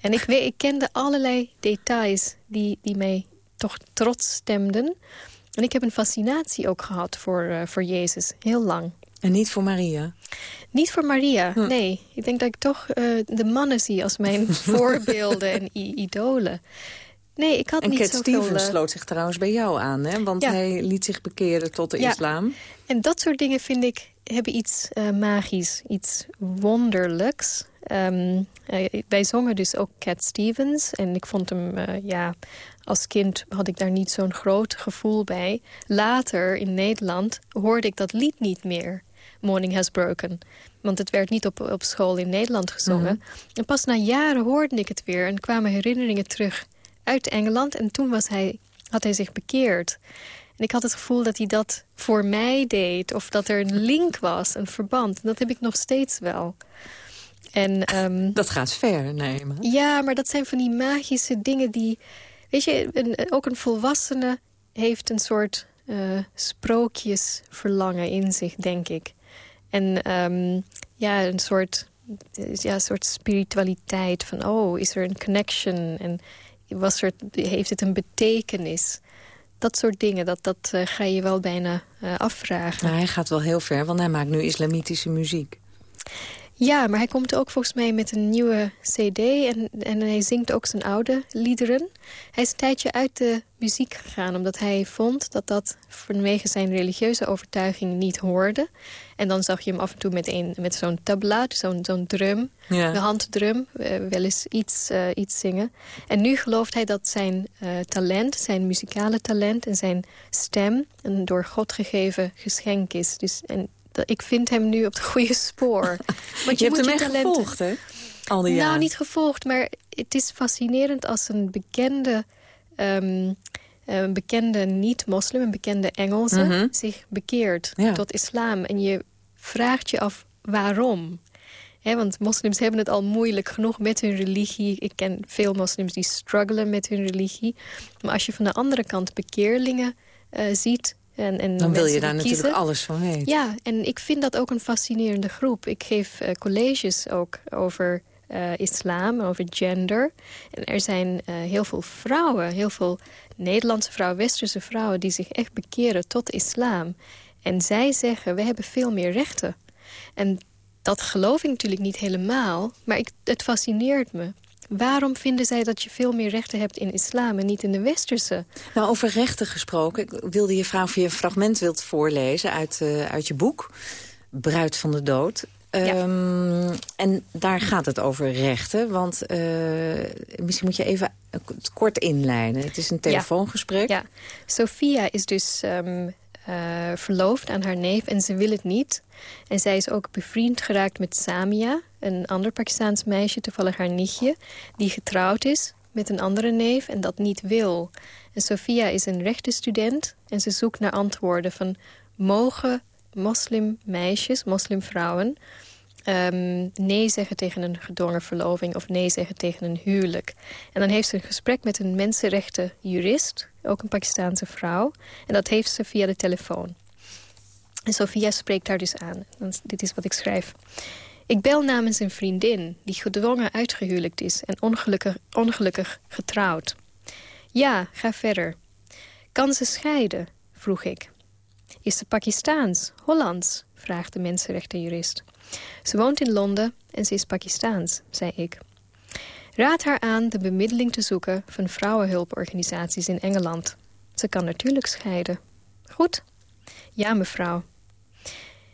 En ik, weet, ik kende allerlei details die, die mij toch trots stemden. En ik heb een fascinatie ook gehad voor, uh, voor Jezus, heel lang. En niet voor Maria? Niet voor Maria, hm. nee. Ik denk dat ik toch de mannen zie als mijn voorbeelden en idolen. Nee, ik had en niet Cat zoveel... Stevens sloot zich trouwens bij jou aan, hè? Want ja. hij liet zich bekeren tot de ja. islam. En dat soort dingen vind ik hebben iets uh, magisch, iets wonderlijks. Um, uh, wij zongen dus ook Cat Stevens. En ik vond hem, uh, ja, als kind had ik daar niet zo'n groot gevoel bij. Later in Nederland hoorde ik dat lied niet meer. Morning Has Broken. Want het werd niet op, op school in Nederland gezongen. Mm -hmm. En pas na jaren hoorde ik het weer en kwamen herinneringen terug uit Engeland. En toen was hij, had hij zich bekeerd. En ik had het gevoel dat hij dat voor mij deed. Of dat er een link was, een verband. En dat heb ik nog steeds wel. En, um, dat gaat ver. Maar. Ja, maar dat zijn van die magische dingen die... Weet je, een, ook een volwassene heeft een soort uh, sprookjesverlangen in zich, denk ik. En um, ja, een soort, ja, een soort spiritualiteit van... oh, is er een connection? En was heeft het een betekenis? Dat soort dingen, dat, dat uh, ga je wel bijna uh, afvragen. Nou, hij gaat wel heel ver, want hij maakt nu islamitische muziek. Ja, maar hij komt ook volgens mij met een nieuwe cd en, en hij zingt ook zijn oude liederen. Hij is een tijdje uit de muziek gegaan omdat hij vond dat dat vanwege zijn religieuze overtuiging niet hoorde. En dan zag je hem af en toe met, een, met zo'n tabla, zo'n zo'n drum, ja. de handdrum, uh, wel eens iets, uh, iets zingen. En nu gelooft hij dat zijn uh, talent, zijn muzikale talent en zijn stem een door God gegeven geschenk is. Dus, en ik vind hem nu op het goede spoor. Want je, je hebt hem echt gevolgd, hè? Al die nou, jaren. niet gevolgd, maar het is fascinerend als een bekende... Um, een bekende niet-moslim, een bekende Engelse... Mm -hmm. zich bekeert ja. tot islam. En je vraagt je af waarom. He, want moslims hebben het al moeilijk genoeg met hun religie. Ik ken veel moslims die struggelen met hun religie. Maar als je van de andere kant bekeerlingen uh, ziet... En, en dan wil je daar natuurlijk alles van weten. Ja, en ik vind dat ook een fascinerende groep. Ik geef uh, colleges ook over uh, islam, over gender. En er zijn uh, heel veel vrouwen, heel veel Nederlandse vrouwen, westerse vrouwen... die zich echt bekeren tot islam. En zij zeggen, we hebben veel meer rechten. En dat geloof ik natuurlijk niet helemaal, maar ik, het fascineert me. Waarom vinden zij dat je veel meer rechten hebt in islam en niet in de westerse? Nou, over rechten gesproken. Ik wilde je vragen of je een fragment wilt voorlezen uit, uh, uit je boek. Bruid van de dood. Ja. Um, en daar gaat het over rechten. Want uh, misschien moet je even kort inleiden. Het is een telefoongesprek. Ja, ja. Sophia is dus um, uh, verloofd aan haar neef en ze wil het niet. En zij is ook bevriend geraakt met Samia, een ander Pakistaans meisje, toevallig haar nichtje, die getrouwd is met een andere neef en dat niet wil. En Sophia is een rechtenstudent en ze zoekt naar antwoorden van... mogen moslimmeisjes, moslimvrouwen, ehm, nee zeggen tegen een gedwongen verloving... of nee zeggen tegen een huwelijk. En dan heeft ze een gesprek met een mensenrechtenjurist... ook een Pakistaanse vrouw. En dat heeft ze via de telefoon. En Sophia spreekt haar dus aan. Dit is wat ik schrijf. Ik bel namens een vriendin die gedwongen uitgehuwelijkt is... en ongelukkig, ongelukkig getrouwd. Ja, ga verder. Kan ze scheiden? vroeg ik. Is ze Pakistaans, Hollands? vraagt de mensenrechtenjurist. Ze woont in Londen en ze is Pakistaans, zei ik. Raad haar aan de bemiddeling te zoeken van vrouwenhulporganisaties in Engeland. Ze kan natuurlijk scheiden. Goed? Ja, mevrouw.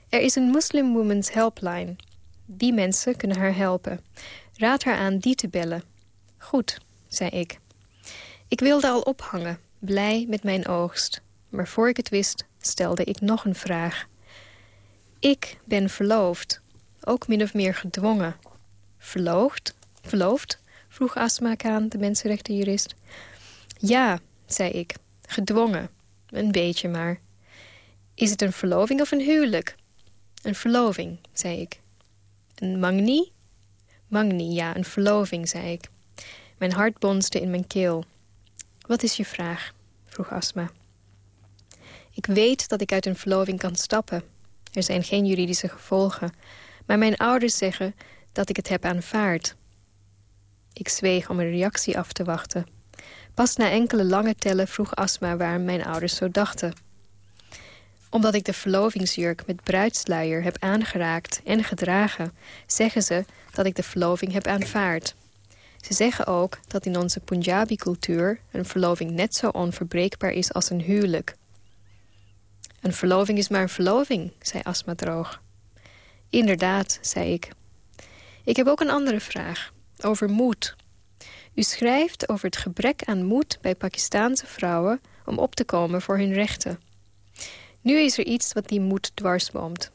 Er is een Muslim Women's Helpline. Die mensen kunnen haar helpen. Raad haar aan die te bellen. Goed, zei ik. Ik wilde al ophangen, blij met mijn oogst. Maar voor ik het wist, stelde ik nog een vraag. Ik ben verloofd, ook min of meer gedwongen. Verloofd? Verloofd? Vroeg Asma aan, de mensenrechtenjurist. Ja, zei ik, gedwongen. Een beetje maar. Is het een verloving of een huwelijk? Een verloving, zei ik. Een magni? Magni, ja, een verloving, zei ik. Mijn hart bonsde in mijn keel. Wat is je vraag? vroeg Asma. Ik weet dat ik uit een verloving kan stappen. Er zijn geen juridische gevolgen. Maar mijn ouders zeggen dat ik het heb aanvaard. Ik zweeg om een reactie af te wachten. Pas na enkele lange tellen vroeg Asma waarom mijn ouders zo dachten. Omdat ik de verlovingsjurk met bruidsluier heb aangeraakt en gedragen... zeggen ze dat ik de verloving heb aanvaard. Ze zeggen ook dat in onze Punjabi-cultuur... een verloving net zo onverbreekbaar is als een huwelijk. Een verloving is maar een verloving, zei Asma droog. Inderdaad, zei ik. Ik heb ook een andere vraag, over moed. U schrijft over het gebrek aan moed bij Pakistaanse vrouwen... om op te komen voor hun rechten. Nu is er iets wat die moed dwarsboomt.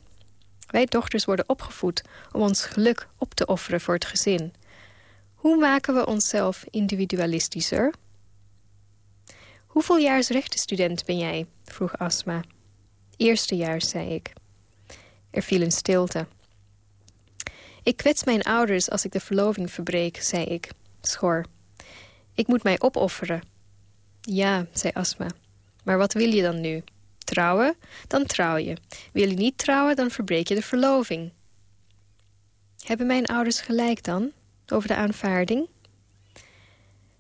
Wij dochters worden opgevoed om ons geluk op te offeren voor het gezin. Hoe maken we onszelf individualistischer? Hoeveel rechtenstudent ben jij? vroeg Asma. Eerstejaars, zei ik. Er viel een stilte. Ik kwets mijn ouders als ik de verloving verbreek, zei ik, schor. Ik moet mij opofferen. Ja, zei Asma. Maar wat wil je dan nu? Trouwen? Dan trouw je. Wil je niet trouwen, dan verbreek je de verloving. Hebben mijn ouders gelijk dan, over de aanvaarding?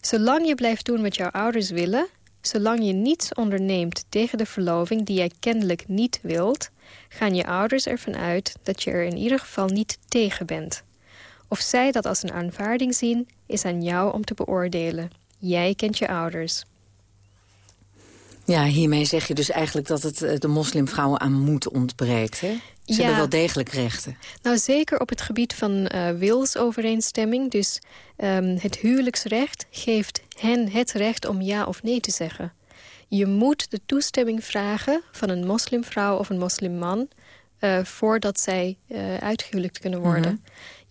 Zolang je blijft doen wat jouw ouders willen... Zolang je niets onderneemt tegen de verloving die jij kennelijk niet wilt... gaan je ouders ervan uit dat je er in ieder geval niet tegen bent. Of zij dat als een aanvaarding zien, is aan jou om te beoordelen. Jij kent je ouders. Ja, hiermee zeg je dus eigenlijk dat het eh, de moslimvrouwen aan moed ontbreekt. Hè? Ze hebben wel degelijk rechten. Nou, zeker op het gebied van uh, wilsovereenstemming. Dus um, het huwelijksrecht geeft hen het recht om ja of nee te zeggen. Je moet de toestemming vragen van een moslimvrouw of een moslimman... Uh, voordat zij uh, uitgehuwelijkt kunnen worden. Mm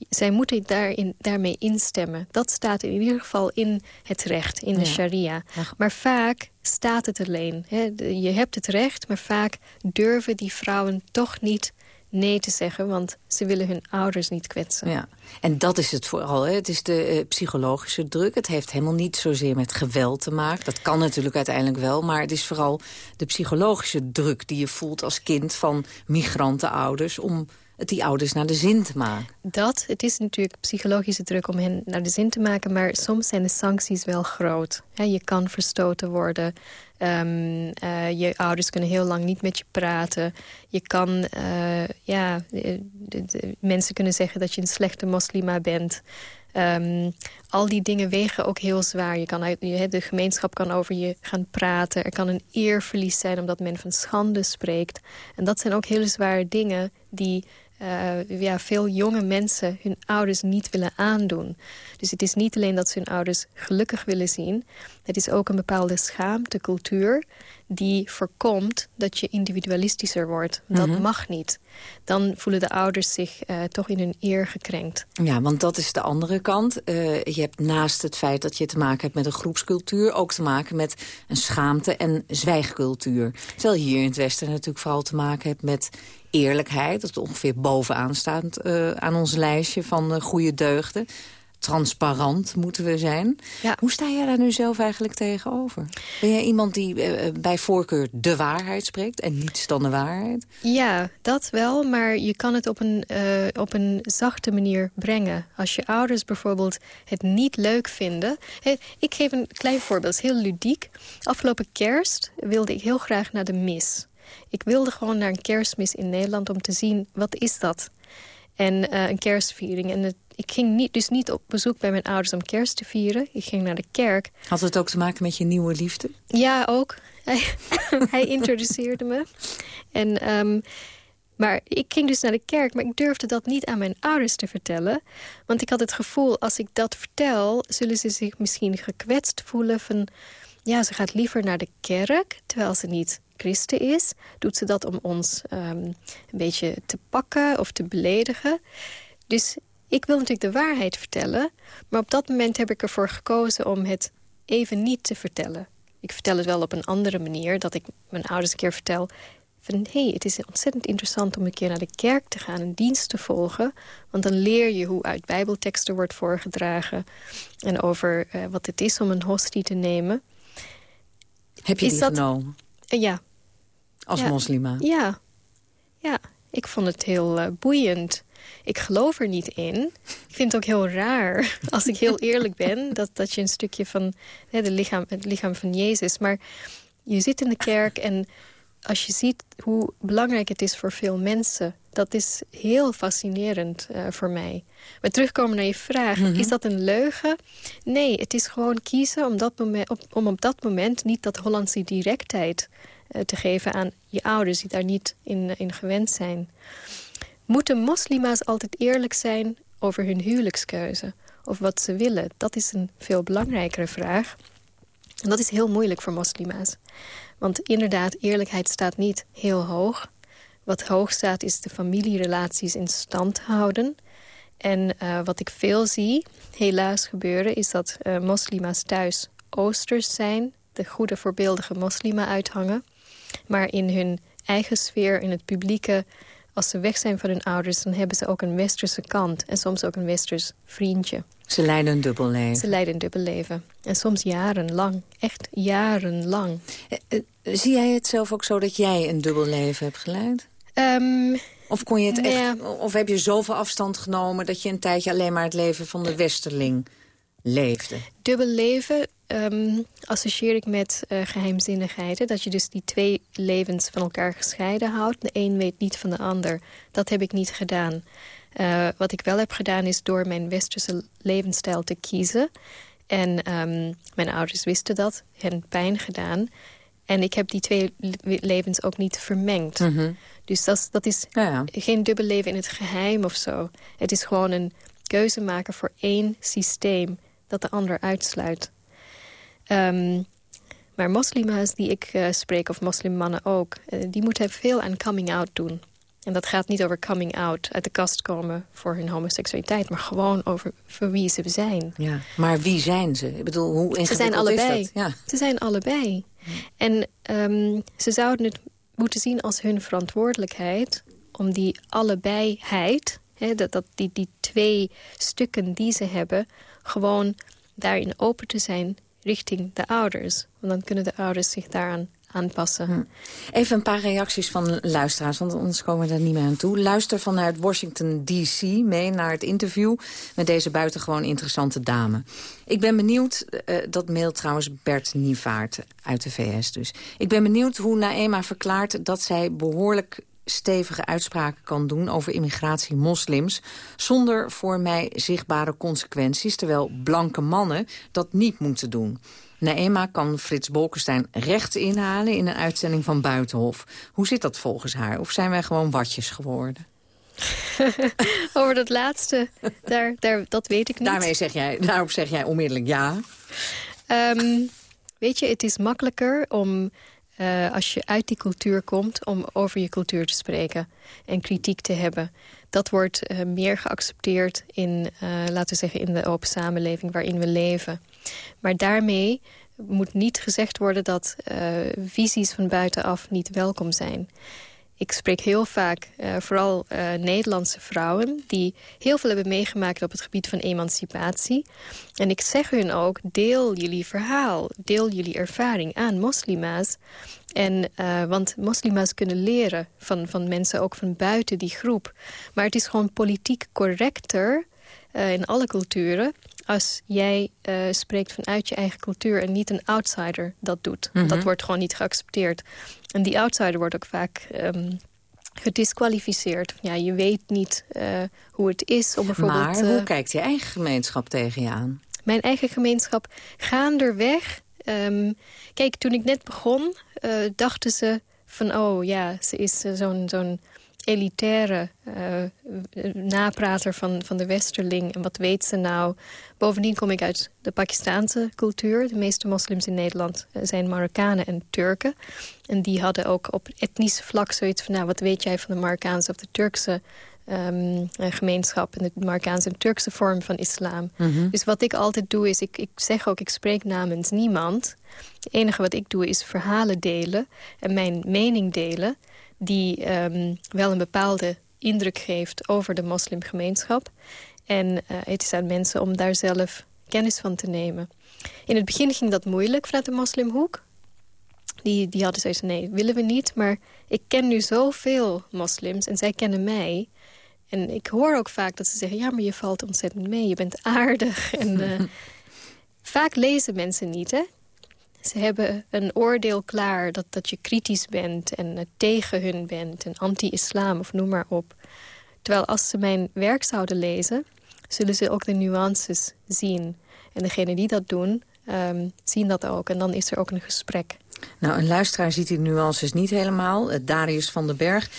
Zij moeten daarin, daarmee instemmen. Dat staat in ieder geval in het recht, in de sharia. Maar vaak staat het alleen. Hè. Je hebt het recht, maar vaak durven die vrouwen toch niet nee te zeggen, want ze willen hun ouders niet kwetsen. Ja. En dat is het vooral. Hè? Het is de uh, psychologische druk. Het heeft helemaal niet zozeer met geweld te maken. Dat kan natuurlijk uiteindelijk wel, maar het is vooral de psychologische druk... die je voelt als kind van migrantenouders... om het die ouders naar de zin te maken. Dat, het is natuurlijk psychologische druk om hen naar de zin te maken... maar soms zijn de sancties wel groot. je kan verstoten worden. Um, uh, je ouders kunnen heel lang niet met je praten. Je kan, uh, ja, de, mensen kunnen zeggen dat je een slechte moslima bent. Um, al die dingen wegen ook heel zwaar. Je kan je, de gemeenschap kan over je gaan praten. Er kan een eerverlies zijn omdat men van schande spreekt. En dat zijn ook hele zware dingen die ja, veel jonge mensen hun ouders niet willen aandoen. Dus het is niet alleen dat ze hun ouders gelukkig willen zien. Het is ook een bepaalde schaamtecultuur die voorkomt dat je individualistischer wordt. Dat Mhm. mag niet. Dan voelen de ouders zich eh, toch in hun eer gekrenkt. Ja, want dat is de andere kant. Eh, je hebt naast het feit dat je te maken hebt met een groepscultuur... ook te maken met een schaamte- en zwijgcultuur. Terwijl je hier in het Westen natuurlijk vooral te maken hebt met eerlijkheid. Dat ongeveer bovenaan staat eh, aan ons lijstje van goede deugden. Transparant moeten we zijn. Hoe sta jij daar nu zelf eigenlijk tegenover? Ben jij iemand die eh, eh, bij voorkeur de waarheid spreekt en niets dan de waarheid? Ja, dat wel, maar je kan het op een, eh, op een zachte manier brengen. Als je ouders bijvoorbeeld het niet leuk vinden... Ik geef een klein voorbeeld, heel ludiek. Afgelopen kerst wilde ik heel graag naar de mis. Ik wilde gewoon naar een kerstmis in Nederland om te zien, wat is dat? En eh, een kerstviering. En het, ik ging niet, dus niet op bezoek bij mijn ouders om kerst te vieren. Ik ging naar de kerk. Had het ook te maken met je nieuwe liefde? Ja, ook. Hij, hij introduceerde me. En, ehm, maar ik ging dus naar de kerk, maar ik durfde dat niet aan mijn ouders te vertellen. Want ik had het gevoel, als ik dat vertel... zullen ze zich misschien gekwetst voelen van... ja, ze gaat liever naar de kerk, terwijl ze niet christen is. Doet ze dat om ons ehm, een beetje te pakken of te beledigen. Dus ik wil natuurlijk de waarheid vertellen... maar op dat moment heb ik ervoor gekozen om het even niet te vertellen. Ik vertel het wel op een andere manier. Dat ik mijn ouders een keer vertel... hé, hey, het is ontzettend interessant om een keer naar de kerk te gaan... en dienst te volgen. Want dan leer je hoe uit bijbelteksten wordt voorgedragen... en over eh, wat het is om een hostie te nemen. Heb je Is die dat- genomen? Eh, ja. Als Ja. moslima? Ja. Ja, ik vond het heel eh, boeiend. Ik geloof er niet in. Ik vind het ook heel raar, als ik heel eerlijk ben... dat, dat je een stukje van hè, de lichaam, het lichaam van Jezus... maar je zit in de kerk en als je ziet hoe belangrijk het is voor veel mensen... dat is heel fascinerend eh, voor mij. Maar terugkomen naar je vraag, Mhm. is dat een leugen? Nee, het is gewoon kiezen om, dat moment, op, om op dat moment niet dat Hollandse directheid eh, te geven aan je ouders... die daar niet in, in gewend zijn. Moeten moslima's altijd eerlijk zijn over hun huwelijkskeuze? Of wat ze willen? Dat is een veel belangrijkere vraag. En dat is heel moeilijk voor moslima's. Want inderdaad, eerlijkheid staat niet heel hoog. Wat hoog staat is de familierelaties in stand houden. En eh, wat ik veel zie, helaas gebeuren... is dat eh, moslima's thuis oosters zijn. De goede voorbeeldige moslima uithangen. Maar in hun eigen sfeer, in het publieke... als ze weg zijn van hun ouders... dan hebben ze ook een westerse kant. En soms ook een westers vriendje. Ze leiden een dubbel leven. Ze leiden een dubbel leven. En soms jarenlang. Echt jarenlang. Eh, Zie jij het zelf ook zo dat jij een dubbel leven hebt geleid? Ehm, Of, kon je het nou echt, of heb je zoveel afstand genomen... dat je een tijdje alleen maar het leven van de westerling leefde? dubbel leven ehm, associeer ik met eh, geheimzinnigheid. hè. Dat je dus die twee levens van elkaar gescheiden houdt. De een weet niet van de ander. Dat heb ik niet gedaan. Eh, wat ik wel heb gedaan is door mijn westerse levensstijl te kiezen. En ehm, mijn ouders wisten dat, hen pijn gedaan. En ik heb die twee le- levens ook niet vermengd. Mhm. Dus dat, is- geen dubbel leven in het geheim of zo. Het is gewoon een keuze maken voor één systeem dat de ander uitsluit. Ehm, maar moslima's die ik eh, spreek, of moslimmannen ook... eh, die moeten veel aan coming out doen. En dat gaat niet over coming out, uit de kast komen voor hun homoseksualiteit... maar gewoon over voor wie ze zijn. Ja. Maar wie zijn ze? Ik bedoel, hoe ingewikkeld Ze zijn allebei. is dat? Ja. Ze zijn allebei. En ehm, ze zouden het moeten zien als hun verantwoordelijkheid... om die allebeiheid, hè, dat, dat die, die twee stukken die ze hebben... gewoon daarin open te zijn richting de ouders. Want dan kunnen de ouders zich daaraan aanpassen. Even een paar reacties van luisteraars, want anders komen we er niet meer aan toe. Luister vanuit Washington D.C. mee naar het interview met deze buitengewoon interessante dame. Ik ben benieuwd, eh, dat mailt trouwens Bert Nievaart uit de VS dus. Ik ben benieuwd hoe Naema verklaart dat zij behoorlijk stevige uitspraken kan doen over immigratie moslims... zonder voor mij zichtbare consequenties... terwijl blanke mannen dat niet moeten doen. Naema kan Frits Bolkestein recht inhalen in een uitzending van Buitenhof. Hoe zit dat volgens haar? Of zijn wij gewoon watjes geworden? Over dat laatste, daar, daar, dat weet ik niet. Daarmee zeg jij, daarop zeg jij onmiddellijk ja. Ehm, weet je, het is makkelijker om uh, als je uit die cultuur komt... om over je cultuur te spreken en kritiek te hebben. Dat wordt uh, meer geaccepteerd in, uh, laten we zeggen, in de open samenleving waarin we leven. Maar daarmee moet niet gezegd worden dat visies van buitenaf niet welkom zijn. Ik spreek heel vaak, uh, vooral uh, Nederlandse vrouwen... die heel veel hebben meegemaakt op het gebied van emancipatie. En ik zeg hun ook, deel jullie verhaal, deel jullie ervaring aan moslima's. En, want moslima's kunnen leren van, van mensen ook van buiten die groep. Maar het is gewoon politiek correcter in alle culturen als jij uh, spreekt vanuit je eigen cultuur... en niet een outsider dat doet. Mm -hmm. Dat wordt gewoon niet geaccepteerd. En die outsider wordt ook vaak um, gedisqualificeerd. Ja, je weet niet uh, hoe het is om bijvoorbeeld... Maar hoe uh, kijkt je eigen gemeenschap tegen je aan? Mijn eigen gemeenschap gaanderweg... Um, kijk, toen ik net begon, dachten ze van... oh ja, ze is zo'n... zo'n elitaire uh, naprater van, van de westerling. En wat weet ze nou? Bovendien kom ik uit de Pakistaanse cultuur. De meeste moslims in Nederland zijn Marokkanen en Turken. En die hadden ook op etnisch vlak zoiets van... nou, wat weet jij van de Marokkaanse of de Turkse um, gemeenschap... en de Marokkaanse en Turkse vorm van islam. Mm -hmm. Dus wat ik altijd doe is, ik, ik zeg ook, ik spreek namens niemand. Het enige wat ik doe is verhalen delen en mijn mening delen die um, wel een bepaalde indruk geeft over de moslimgemeenschap. En uh, het is aan mensen om daar zelf kennis van te nemen. In het begin ging dat moeilijk vanuit de moslimhoek. Die, die hadden zoiets nee, willen we niet. Maar ik ken nu zoveel moslims en zij kennen mij. En ik hoor ook vaak dat ze zeggen... ja, maar je valt ontzettend mee, je bent aardig. en uh, vaak lezen mensen niet, hè? Ze hebben een oordeel klaar dat, dat je kritisch bent en uh, tegen hun bent... en anti-islam of noem maar op. Terwijl als ze mijn werk zouden lezen, zullen ze ook de nuances zien. En degenen die dat doen, um, zien dat ook. En dan is er ook een gesprek. Nou, een luisteraar ziet die nuances niet helemaal. Uh, Darius van den Berg.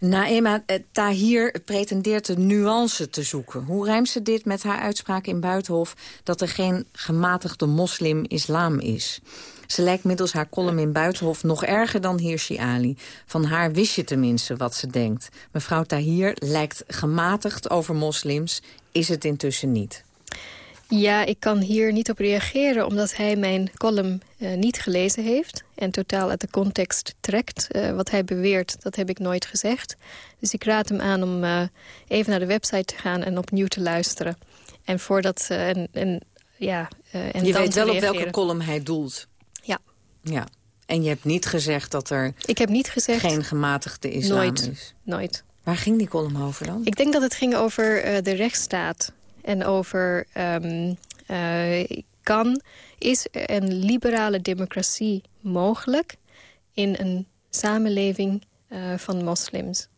Naema uh, Tahir pretendeert de nuance te zoeken. Hoe rijmt ze dit met haar uitspraak in Buitenhof... dat er geen gematigde moslim-islam is? Ze lijkt middels haar column in Buitenhof nog erger dan Hirsi Ali. Van haar wist je tenminste wat ze denkt. Mevrouw Tahir lijkt gematigd over moslims, is het intussen niet. Ja, ik kan hier niet op reageren omdat hij mijn column uh, niet gelezen heeft... en totaal uit de context trekt. Uh, wat hij beweert, dat heb ik nooit gezegd. Dus ik raad hem aan om uh, even naar de website te gaan en opnieuw te luisteren. En voordat... en, en, ja, en Je dan weet wel op welke column hij doelt. Ja. Ja. En je hebt niet gezegd dat er ik heb niet gezegd, geen gematigde islam nooit, is? Nooit. Waar ging die column over dan? Ik denk dat het ging over de rechtsstaat. En over, um, uh, kan, is een liberale democratie mogelijk... in een samenleving uh, van moslims.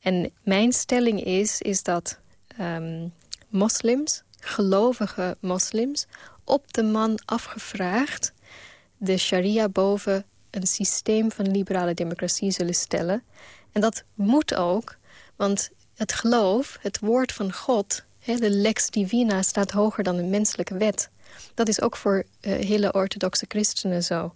En mijn stelling is, is dat um, moslims, gelovige moslims... op de man afgevraagd de sharia boven een systeem van liberale democratie zullen stellen. En dat moet ook, want het geloof, het woord van God... de lex divina staat hoger dan een menselijke wet. Dat is ook voor uh, hele orthodoxe christenen zo.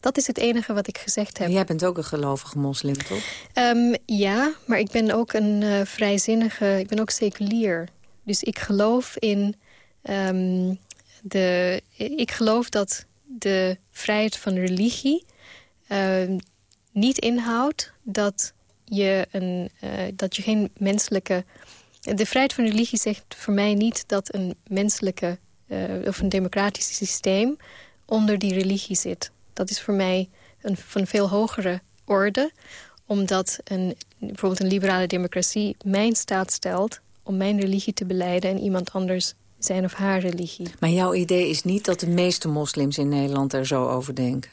Dat is het enige wat ik gezegd heb. Jij bent ook een gelovige moslim, toch? Um, ja, maar ik ben ook een uh, vrijzinnige... Ik ben ook seculier. Dus ik geloof in... Um, de, ik geloof dat de vrijheid van religie uh, niet inhoudt dat je, een, uh, dat je geen menselijke... De vrijheid van religie zegt voor mij niet dat een menselijke uh, of een democratisch systeem onder die religie zit. Dat is voor mij een van veel hogere orde, omdat een, bijvoorbeeld een liberale democratie mijn staat stelt om mijn religie te beleiden en iemand anders zijn of haar religie. Maar jouw idee is niet dat de meeste moslims in Nederland er zo over denken?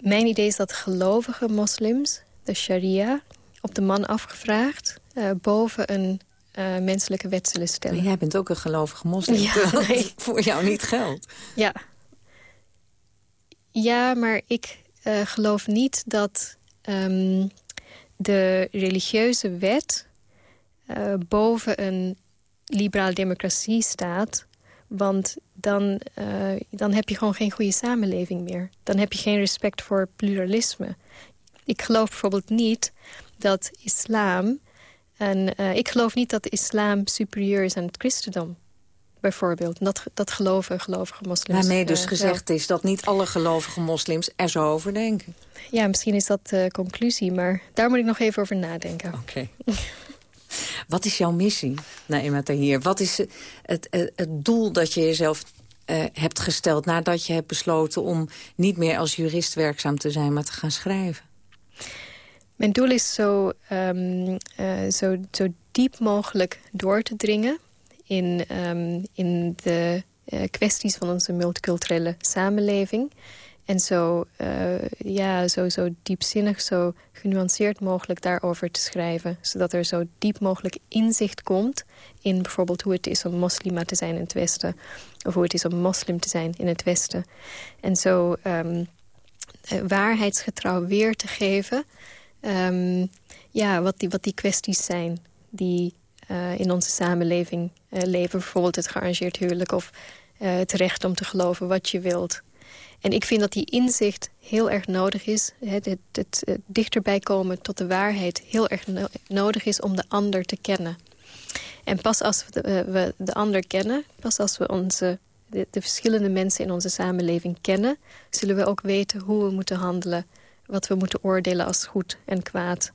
Mijn idee is dat gelovige moslims, de sharia, op de man afgevraagd... Uh, boven een uh, menselijke wet zullen stellen. Maar jij bent ook een gelovige moslim, ja, nee. voor jou niet geldt. Ja. Ja, maar ik uh, geloof niet dat um, de religieuze wet... boven een liberale democratie staat... Want dan, dan heb je gewoon geen goede samenleving meer. Dan heb je geen respect voor pluralisme. Ik geloof bijvoorbeeld niet dat islam... En uh, ik geloof niet dat de islam superieur is aan het christendom bijvoorbeeld. Dat, dat geloven gelovige moslims. Waarmee dus uh, gezegd is dat niet alle gelovige moslims er zo over denken. Ja, misschien is dat de conclusie, maar daar moet ik nog even over nadenken. Oké. Wat is jouw missie, Naima Tahir? Wat is het, het, het doel dat je jezelf uh, hebt gesteld... nadat je hebt besloten om niet meer als jurist werkzaam te zijn... maar te gaan schrijven? Mijn doel is zo, um, uh, zo, zo diep mogelijk door te dringen... in, um, in de uh, kwesties van onze multiculturele samenleving... En zo, uh, ja, zo, zo diepzinnig, zo genuanceerd mogelijk daarover te schrijven. Zodat er zo diep mogelijk inzicht komt in bijvoorbeeld hoe het is om moslima te zijn in het Westen. Of hoe het is om moslim te zijn in het Westen. En zo um, waarheidsgetrouw weer te geven. Um, ja, wat die, wat die kwesties zijn die uh, in onze samenleving uh, leven. Bijvoorbeeld het gearrangeerd huwelijk of het recht om te geloven wat je wilt. En ik vind dat die inzicht heel erg nodig is. Het, het, dichterbij komen tot de waarheid heel erg no nodig is om de ander te kennen. En pas als we de, ander kennen, pas als we onze, de, verschillende mensen in onze samenleving kennen... zullen we ook weten hoe we moeten handelen, wat we moeten oordelen als goed en kwaad.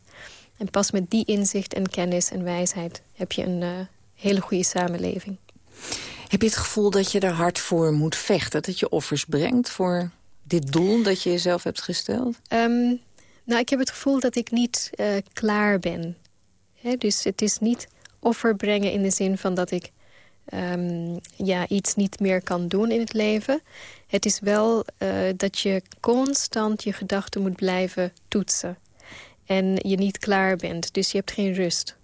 En pas met die inzicht en kennis en wijsheid heb je een uh, hele goede samenleving. Heb je het gevoel dat je er hard voor moet vechten? Dat je offers brengt voor dit doel dat je jezelf hebt gesteld? Um, nou, ik heb het gevoel dat ik niet uh, klaar ben. He, dus het is niet offer brengen in de zin van dat ik um, ja, iets niet meer kan doen in het leven. Het is wel uh, dat je constant je gedachten moet blijven toetsen. En je niet klaar bent, dus je hebt geen rust.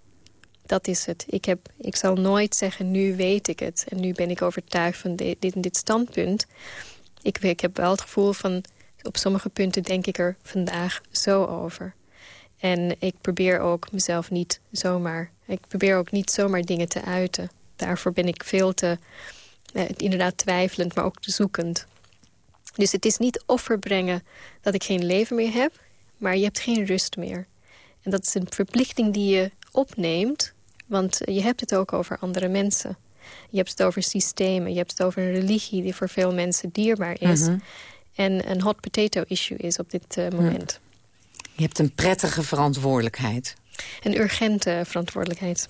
Dat is het. Ik, heb, ik zal nooit zeggen, nu weet ik het. En nu ben ik overtuigd van dit, dit, dit standpunt. Ik, ik heb wel het gevoel van... op sommige punten denk ik er vandaag zo over. En ik probeer ook mezelf niet zomaar... ik probeer ook niet zomaar dingen te uiten. Daarvoor ben ik veel te... Eh, inderdaad twijfelend, maar ook zoekend. Dus het is niet offer brengen dat ik geen leven meer heb... maar je hebt geen rust meer. En dat is een verplichting die je opneemt want je hebt het ook over andere mensen. Je hebt het over systemen. Je hebt het over een religie die voor veel mensen dierbaar is. Mm -hmm. En een hot potato issue is op dit uh, moment. Je hebt een prettige verantwoordelijkheid. Een urgente verantwoordelijkheid.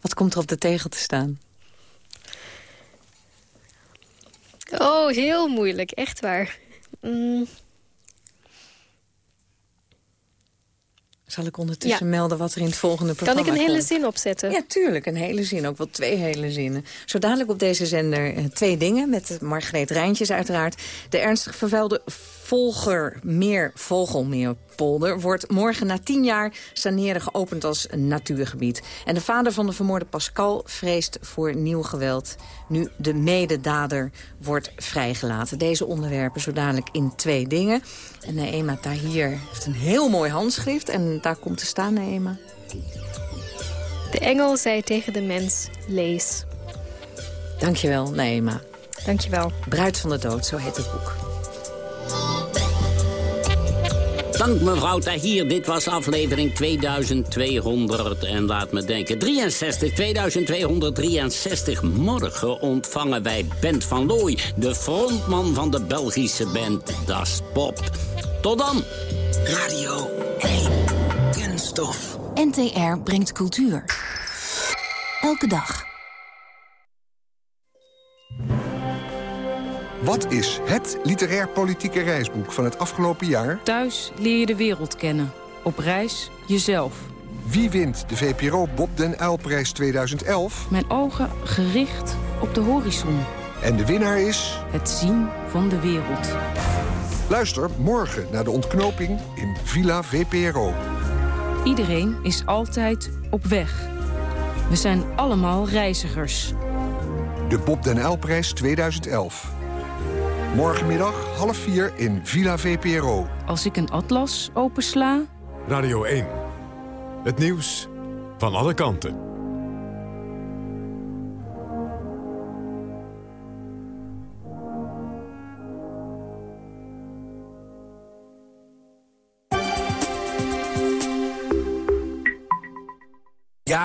Wat komt er op de tegel te staan? Oh, heel moeilijk. Echt waar. Mm. Zal ik ondertussen ja. melden wat er in het volgende programma Kan ik een hele komt? zin opzetten? Ja, tuurlijk. Een hele zin. Ook wel twee hele zinnen. Zo dadelijk op deze zender uh, twee dingen. Met Margreet Rijntjes uiteraard. De ernstig vervuilde Volgermeer, Vogelmeerpolder... wordt morgen na tien jaar saneren geopend als natuurgebied. En de vader van de vermoorde Pascal vreest voor nieuw geweld. Nu de mededader wordt vrijgelaten. Deze onderwerpen zo dadelijk in twee dingen. En Naema Tahir heeft een heel mooi handschrift. En daar komt te staan, Naema. De engel zei tegen de mens, lees. Dankjewel, Naema. Dankjewel. Bruid van de dood, zo heet het boek. Dank mevrouw Tahir. Dit was aflevering 2200 en laat me denken 63, 2263. Morgen ontvangen wij Bent van Looy, de frontman van de Belgische band Das Pop. Tot dan. Radio 1. Kunststof. NTR brengt cultuur. Elke dag. Wat is het literair politieke reisboek van het afgelopen jaar? Thuis leer je de wereld kennen. Op reis jezelf. Wie wint de VPRO Bob den Uylprijs 2011? Mijn ogen gericht op de horizon. En de winnaar is... Het zien van de wereld. Luister morgen naar de ontknoping in Villa VPRO. Iedereen is altijd op weg. We zijn allemaal reizigers. De Bob den Uylprijs 2011. Morgenmiddag half vier in Villa VPRO. Als ik een atlas opensla... Radio 1. Het nieuws van alle kanten.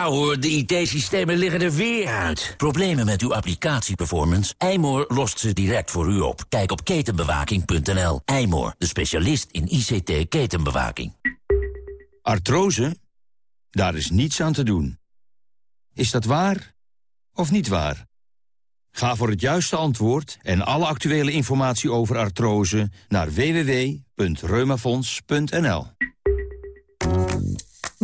Hoor, de IT-systemen liggen er weer uit. Problemen met uw applicatieperformance? Eymoor lost ze direct voor u op. Kijk op ketenbewaking.nl. Eymoor, de specialist in ICT-ketenbewaking. Artrose? Daar is niets aan te doen. Is dat waar of niet waar? Ga voor het juiste antwoord en alle actuele informatie over artrose naar www.reumafonds.nl.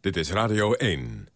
Dit is Radio 1.